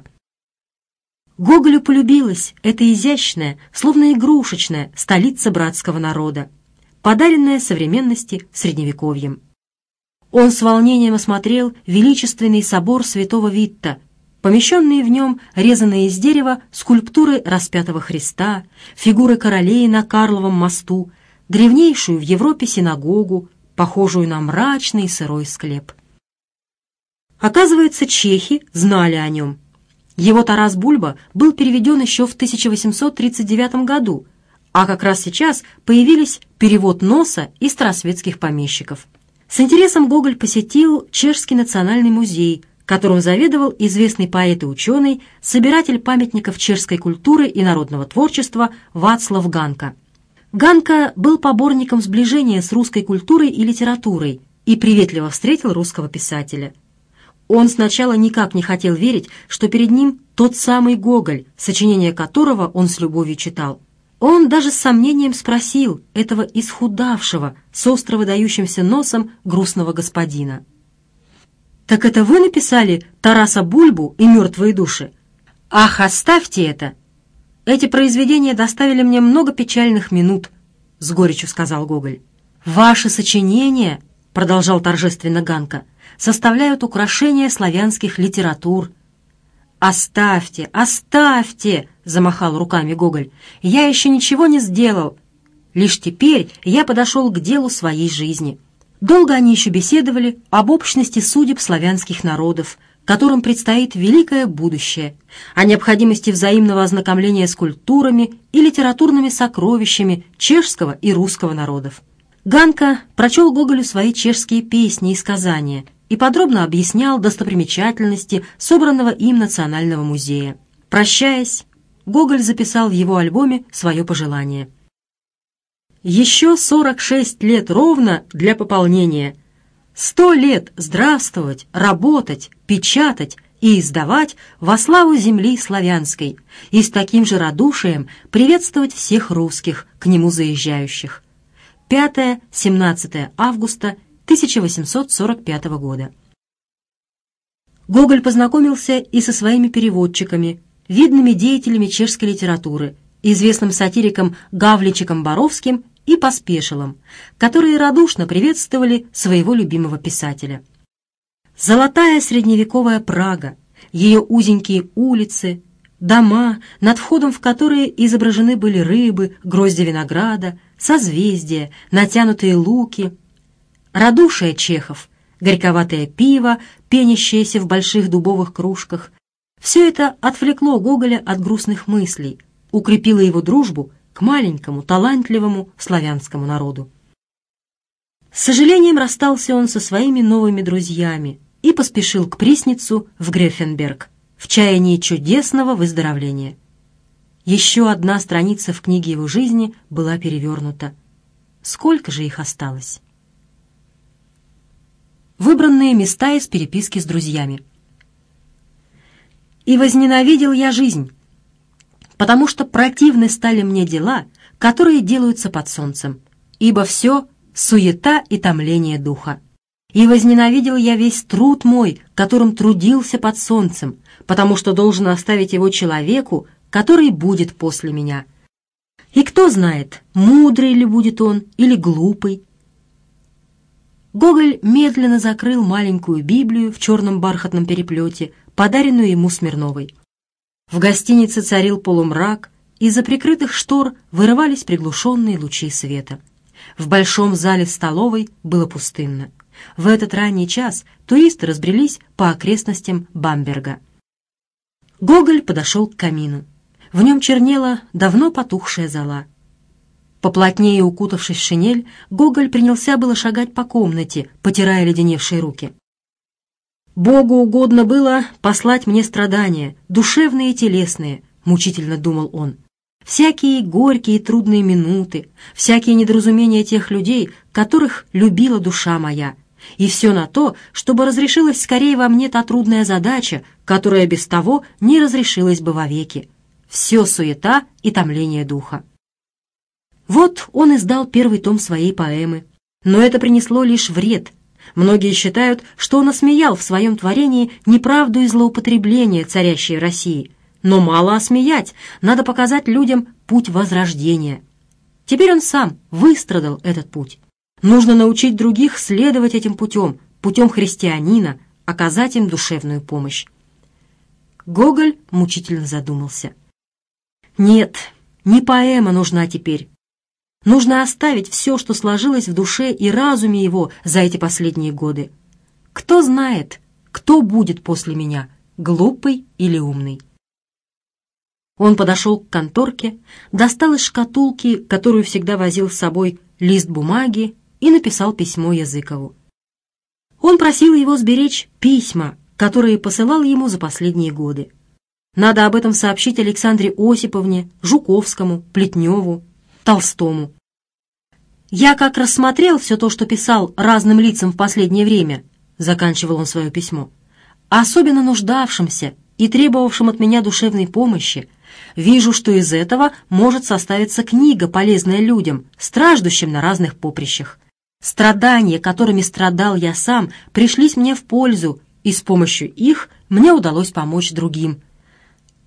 Гоголю полюбилась эта изящная, словно игрушечная, столица братского народа, подаренная современности средневековьем. Он с волнением осмотрел величественный собор святого Витта, помещенные в нем резанные из дерева скульптуры распятого Христа, фигуры королей на Карловом мосту, древнейшую в Европе синагогу, похожую на мрачный сырой склеп. Оказывается, чехи знали о нем. Его Тарас Бульба был переведен еще в 1839 году, а как раз сейчас появились перевод носа и старосветских помещиков. С интересом Гоголь посетил Чешский национальный музей, которым заведовал известный поэт и ученый, собиратель памятников чешской культуры и народного творчества Вацлав Ганка. Ганка был поборником сближения с русской культурой и литературой и приветливо встретил русского писателя. Он сначала никак не хотел верить, что перед ним тот самый Гоголь, сочинение которого он с любовью читал. Он даже с сомнением спросил этого исхудавшего, с остро выдающимся носом грустного господина. «Так это вы написали Тараса Бульбу и «Мертвые души»? Ах, оставьте это!» «Эти произведения доставили мне много печальных минут», — с горечью сказал Гоголь. «Ваши сочинения», — продолжал торжественно Ганка, — «составляют украшения славянских литератур». «Оставьте, оставьте!» — замахал руками Гоголь. «Я еще ничего не сделал. Лишь теперь я подошел к делу своей жизни». Долго они еще беседовали об общности судеб славянских народов, которым предстоит великое будущее, о необходимости взаимного ознакомления с культурами и литературными сокровищами чешского и русского народов. Ганка прочел Гоголю свои чешские песни и сказания и подробно объяснял достопримечательности собранного им национального музея. Прощаясь, Гоголь записал в его альбоме свое пожелание. «Еще 46 лет ровно для пополнения. Сто лет здравствовать, работать, печатать и издавать во славу земли славянской и с таким же радушием приветствовать всех русских, к нему заезжающих». 5-17 августа 1845 года. Гоголь познакомился и со своими переводчиками, видными деятелями чешской литературы, известным сатириком Гавличиком Боровским и Поспешилом, которые радушно приветствовали своего любимого писателя. Золотая средневековая Прага, ее узенькие улицы, дома, над входом в которые изображены были рыбы, грозди винограда, созвездия, натянутые луки. Радушие чехов, горьковатое пиво, пенящееся в больших дубовых кружках, все это отвлекло Гоголя от грустных мыслей, укрепило его дружбу к маленькому, талантливому славянскому народу. С сожалением расстался он со своими новыми друзьями и поспешил к Пресницу в Грефенберг в чаянии чудесного выздоровления. Еще одна страница в книге его жизни была перевернута. Сколько же их осталось? Выбранные места из переписки с друзьями – и возненавидел я жизнь, потому что противны стали мне дела, которые делаются под солнцем, ибо все — суета и томление духа. И возненавидел я весь труд мой, которым трудился под солнцем, потому что должен оставить его человеку, который будет после меня. И кто знает, мудрый ли будет он или глупый. Гоголь медленно закрыл маленькую Библию в черном бархатном переплете — подаренную ему Смирновой. В гостинице царил полумрак, из-за прикрытых штор вырывались приглушенные лучи света. В большом зале столовой было пустынно. В этот ранний час туристы разбрелись по окрестностям Бамберга. Гоголь подошел к камину. В нем чернела давно потухшая зола. Поплотнее укутавшись в шинель, Гоголь принялся было шагать по комнате, потирая леденевшие руки. Богу угодно было послать мне страдания, душевные и телесные, мучительно думал он. Всякие горькие и трудные минуты, всякие недоразумения тех людей, которых любила душа моя. И все на то, чтобы разрешилась скорее во мне та трудная задача, которая без того не разрешилась бы вовеки. Все суета и томление духа. Вот он издал первый том своей поэмы. Но это принесло лишь вред – Многие считают, что он осмеял в своем творении неправду и злоупотребление царящей России. Но мало осмеять, надо показать людям путь возрождения. Теперь он сам выстрадал этот путь. Нужно научить других следовать этим путем, путем христианина, оказать им душевную помощь. Гоголь мучительно задумался. Нет, не поэма нужна теперь, Нужно оставить все, что сложилось в душе и разуме его за эти последние годы. Кто знает, кто будет после меня, глупый или умный? Он подошел к конторке, достал из шкатулки, которую всегда возил с собой, лист бумаги и написал письмо Языкову. Он просил его сберечь письма, которые посылал ему за последние годы. Надо об этом сообщить Александре Осиповне, Жуковскому, Плетневу, Толстому. «Я как рассмотрел все то, что писал разным лицам в последнее время», заканчивал он свое письмо, «особенно нуждавшимся и требовавшим от меня душевной помощи, вижу, что из этого может составиться книга, полезная людям, страждущим на разных поприщах. Страдания, которыми страдал я сам, пришлись мне в пользу, и с помощью их мне удалось помочь другим».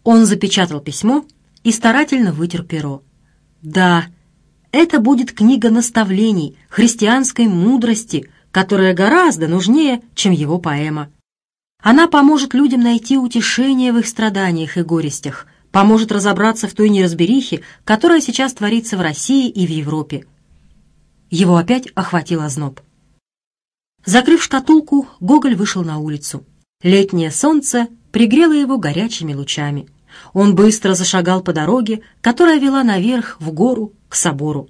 Он запечатал письмо и старательно вытер перо. Да, это будет книга наставлений, христианской мудрости, которая гораздо нужнее, чем его поэма. Она поможет людям найти утешение в их страданиях и горестях, поможет разобраться в той неразберихе, которая сейчас творится в России и в Европе. Его опять охватил озноб. Закрыв шкатулку, Гоголь вышел на улицу. Летнее солнце пригрело его горячими лучами. Он быстро зашагал по дороге, которая вела наверх, в гору, к собору.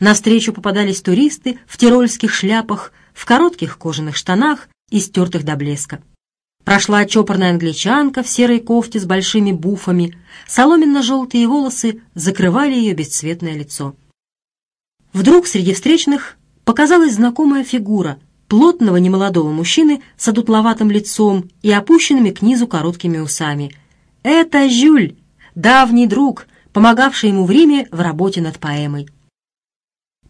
Навстречу попадались туристы в тирольских шляпах, в коротких кожаных штанах и стертых до блеска. Прошла чопорная англичанка в серой кофте с большими буфами. Соломенно-желтые волосы закрывали ее бесцветное лицо. Вдруг среди встречных показалась знакомая фигура плотного немолодого мужчины с одутловатым лицом и опущенными к низу короткими усами – это Жюль, давний друг, помогавший ему в Риме в работе над поэмой.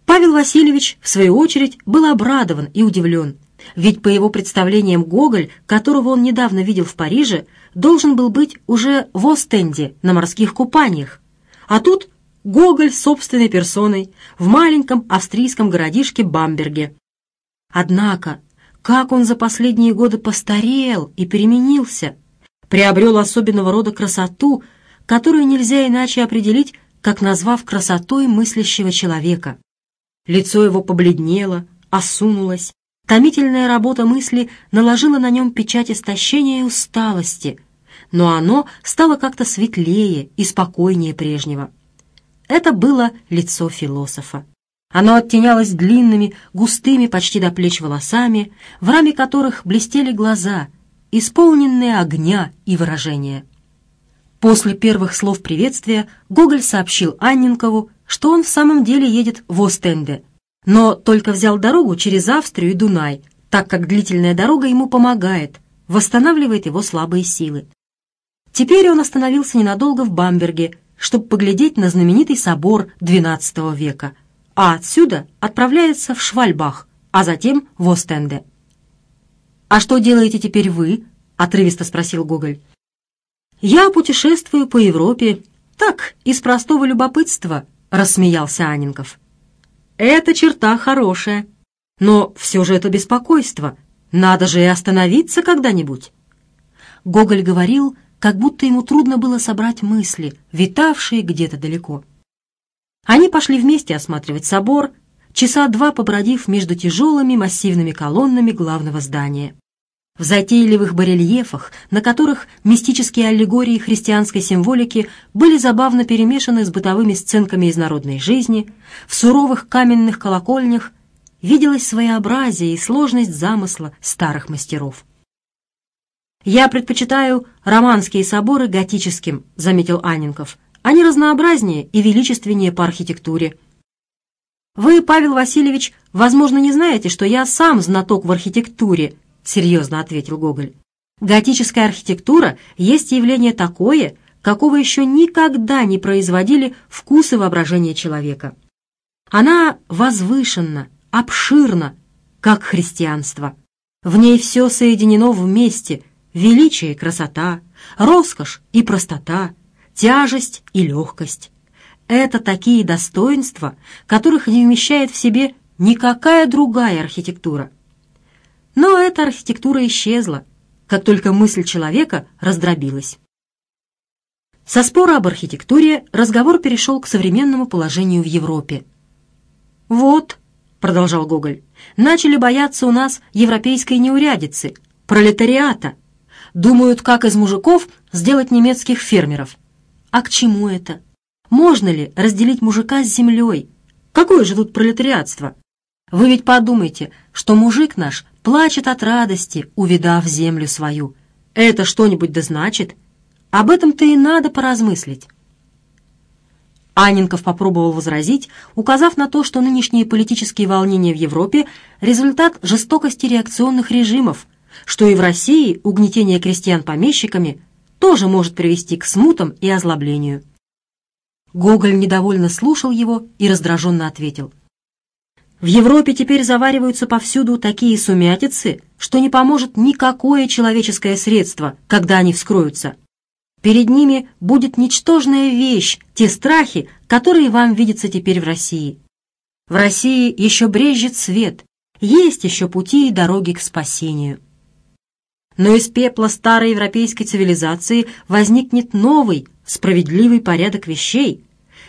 Павел Васильевич, в свою очередь, был обрадован и удивлен, ведь по его представлениям Гоголь, которого он недавно видел в Париже, должен был быть уже в Остенде на морских купаниях. А тут Гоголь собственной персоной в маленьком австрийском городишке Бамберге. Однако, как он за последние годы постарел и переменился – приобрел особенного рода красоту, которую нельзя иначе определить, как назвав красотой мыслящего человека. Лицо его побледнело, осунулось, томительная работа мысли наложила на нем печать истощения и усталости, но оно стало как-то светлее и спокойнее прежнего. Это было лицо философа. Оно оттенялось длинными, густыми почти до плеч волосами, в раме которых блестели глаза — исполненные огня и выражения. После первых слов приветствия Гоголь сообщил Анненкову, что он в самом деле едет в Остенде, но только взял дорогу через Австрию и Дунай, так как длительная дорога ему помогает, восстанавливает его слабые силы. Теперь он остановился ненадолго в Бамберге, чтобы поглядеть на знаменитый собор XII века, а отсюда отправляется в Швальбах, а затем в Остенде. «А что делаете теперь вы?» — отрывисто спросил Гоголь. «Я путешествую по Европе. Так, из простого любопытства», — рассмеялся Анинков. «Это черта хорошая. Но все же это беспокойство. Надо же и остановиться когда-нибудь». Гоголь говорил, как будто ему трудно было собрать мысли, витавшие где-то далеко. Они пошли вместе осматривать собор, часа два побродив между тяжелыми массивными колоннами главного здания в затейливых барельефах, на которых мистические аллегории христианской символики были забавно перемешаны с бытовыми сценками из народной жизни, в суровых каменных колокольнях виделось своеобразие и сложность замысла старых мастеров. «Я предпочитаю романские соборы готическим», — заметил Анненков. «Они разнообразнее и величественнее по архитектуре». «Вы, Павел Васильевич, возможно, не знаете, что я сам знаток в архитектуре», — серьезно ответил Гоголь. «Готическая архитектура есть явление такое, какого еще никогда не производили вкусы воображения человека. Она возвышенна, обширна, как христианство. В ней все соединено вместе — величие и красота, роскошь и простота, тяжесть и легкость. Это такие достоинства, которых не вмещает в себе никакая другая архитектура но эта архитектура исчезла, как только мысль человека раздробилась. Со спора об архитектуре разговор перешел к современному положению в Европе. «Вот», — продолжал Гоголь, — «начали бояться у нас европейской неурядицы, пролетариата. Думают, как из мужиков сделать немецких фермеров. А к чему это? Можно ли разделить мужика с землей? Какое же тут пролетариатство? Вы ведь подумайте, что мужик наш плачет от радости, увидав землю свою. Это что-нибудь да значит? Об этом-то и надо поразмыслить. Анненков попробовал возразить, указав на то, что нынешние политические волнения в Европе – результат жестокости реакционных режимов, что и в России угнетение крестьян помещиками тоже может привести к смутам и озлоблению. Гоголь недовольно слушал его и раздраженно ответил – в Европе теперь завариваются повсюду такие сумятицы, что не поможет никакое человеческое средство, когда они вскроются. Перед ними будет ничтожная вещь, те страхи, которые вам видятся теперь в России. В России еще брежет свет, есть еще пути и дороги к спасению. Но из пепла старой европейской цивилизации возникнет новый, справедливый порядок вещей.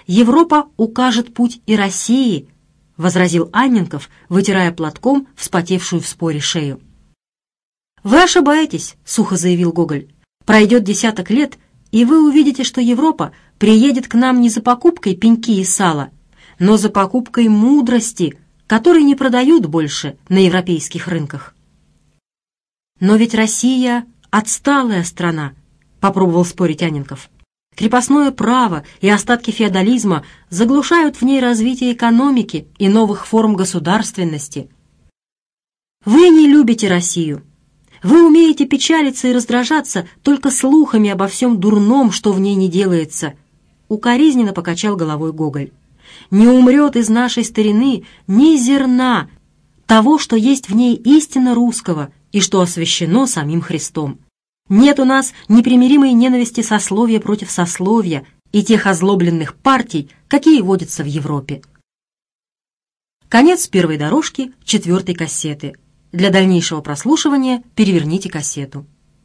Европа укажет путь и России –— возразил Анненков, вытирая платком вспотевшую в споре шею. «Вы ошибаетесь», — сухо заявил Гоголь. «Пройдет десяток лет, и вы увидите, что Европа приедет к нам не за покупкой пеньки и сала, но за покупкой мудрости, которой не продают больше на европейских рынках». «Но ведь Россия — отсталая страна», — попробовал спорить Анненков. Крепостное право и остатки феодализма заглушают в ней развитие экономики и новых форм государственности. Вы не любите Россию. Вы умеете печалиться и раздражаться только слухами обо всем дурном, что в ней не делается. Укоризненно покачал головой Гоголь. Не умрет из нашей старины ни зерна того, что есть в ней истинно русского и что освящено самим Христом. Нет у нас непримиримой ненависти сословия против сословия и тех озлобленных партий, какие водятся в Европе. Конец первой дорожки четвертой кассеты. Для дальнейшего прослушивания переверните кассету.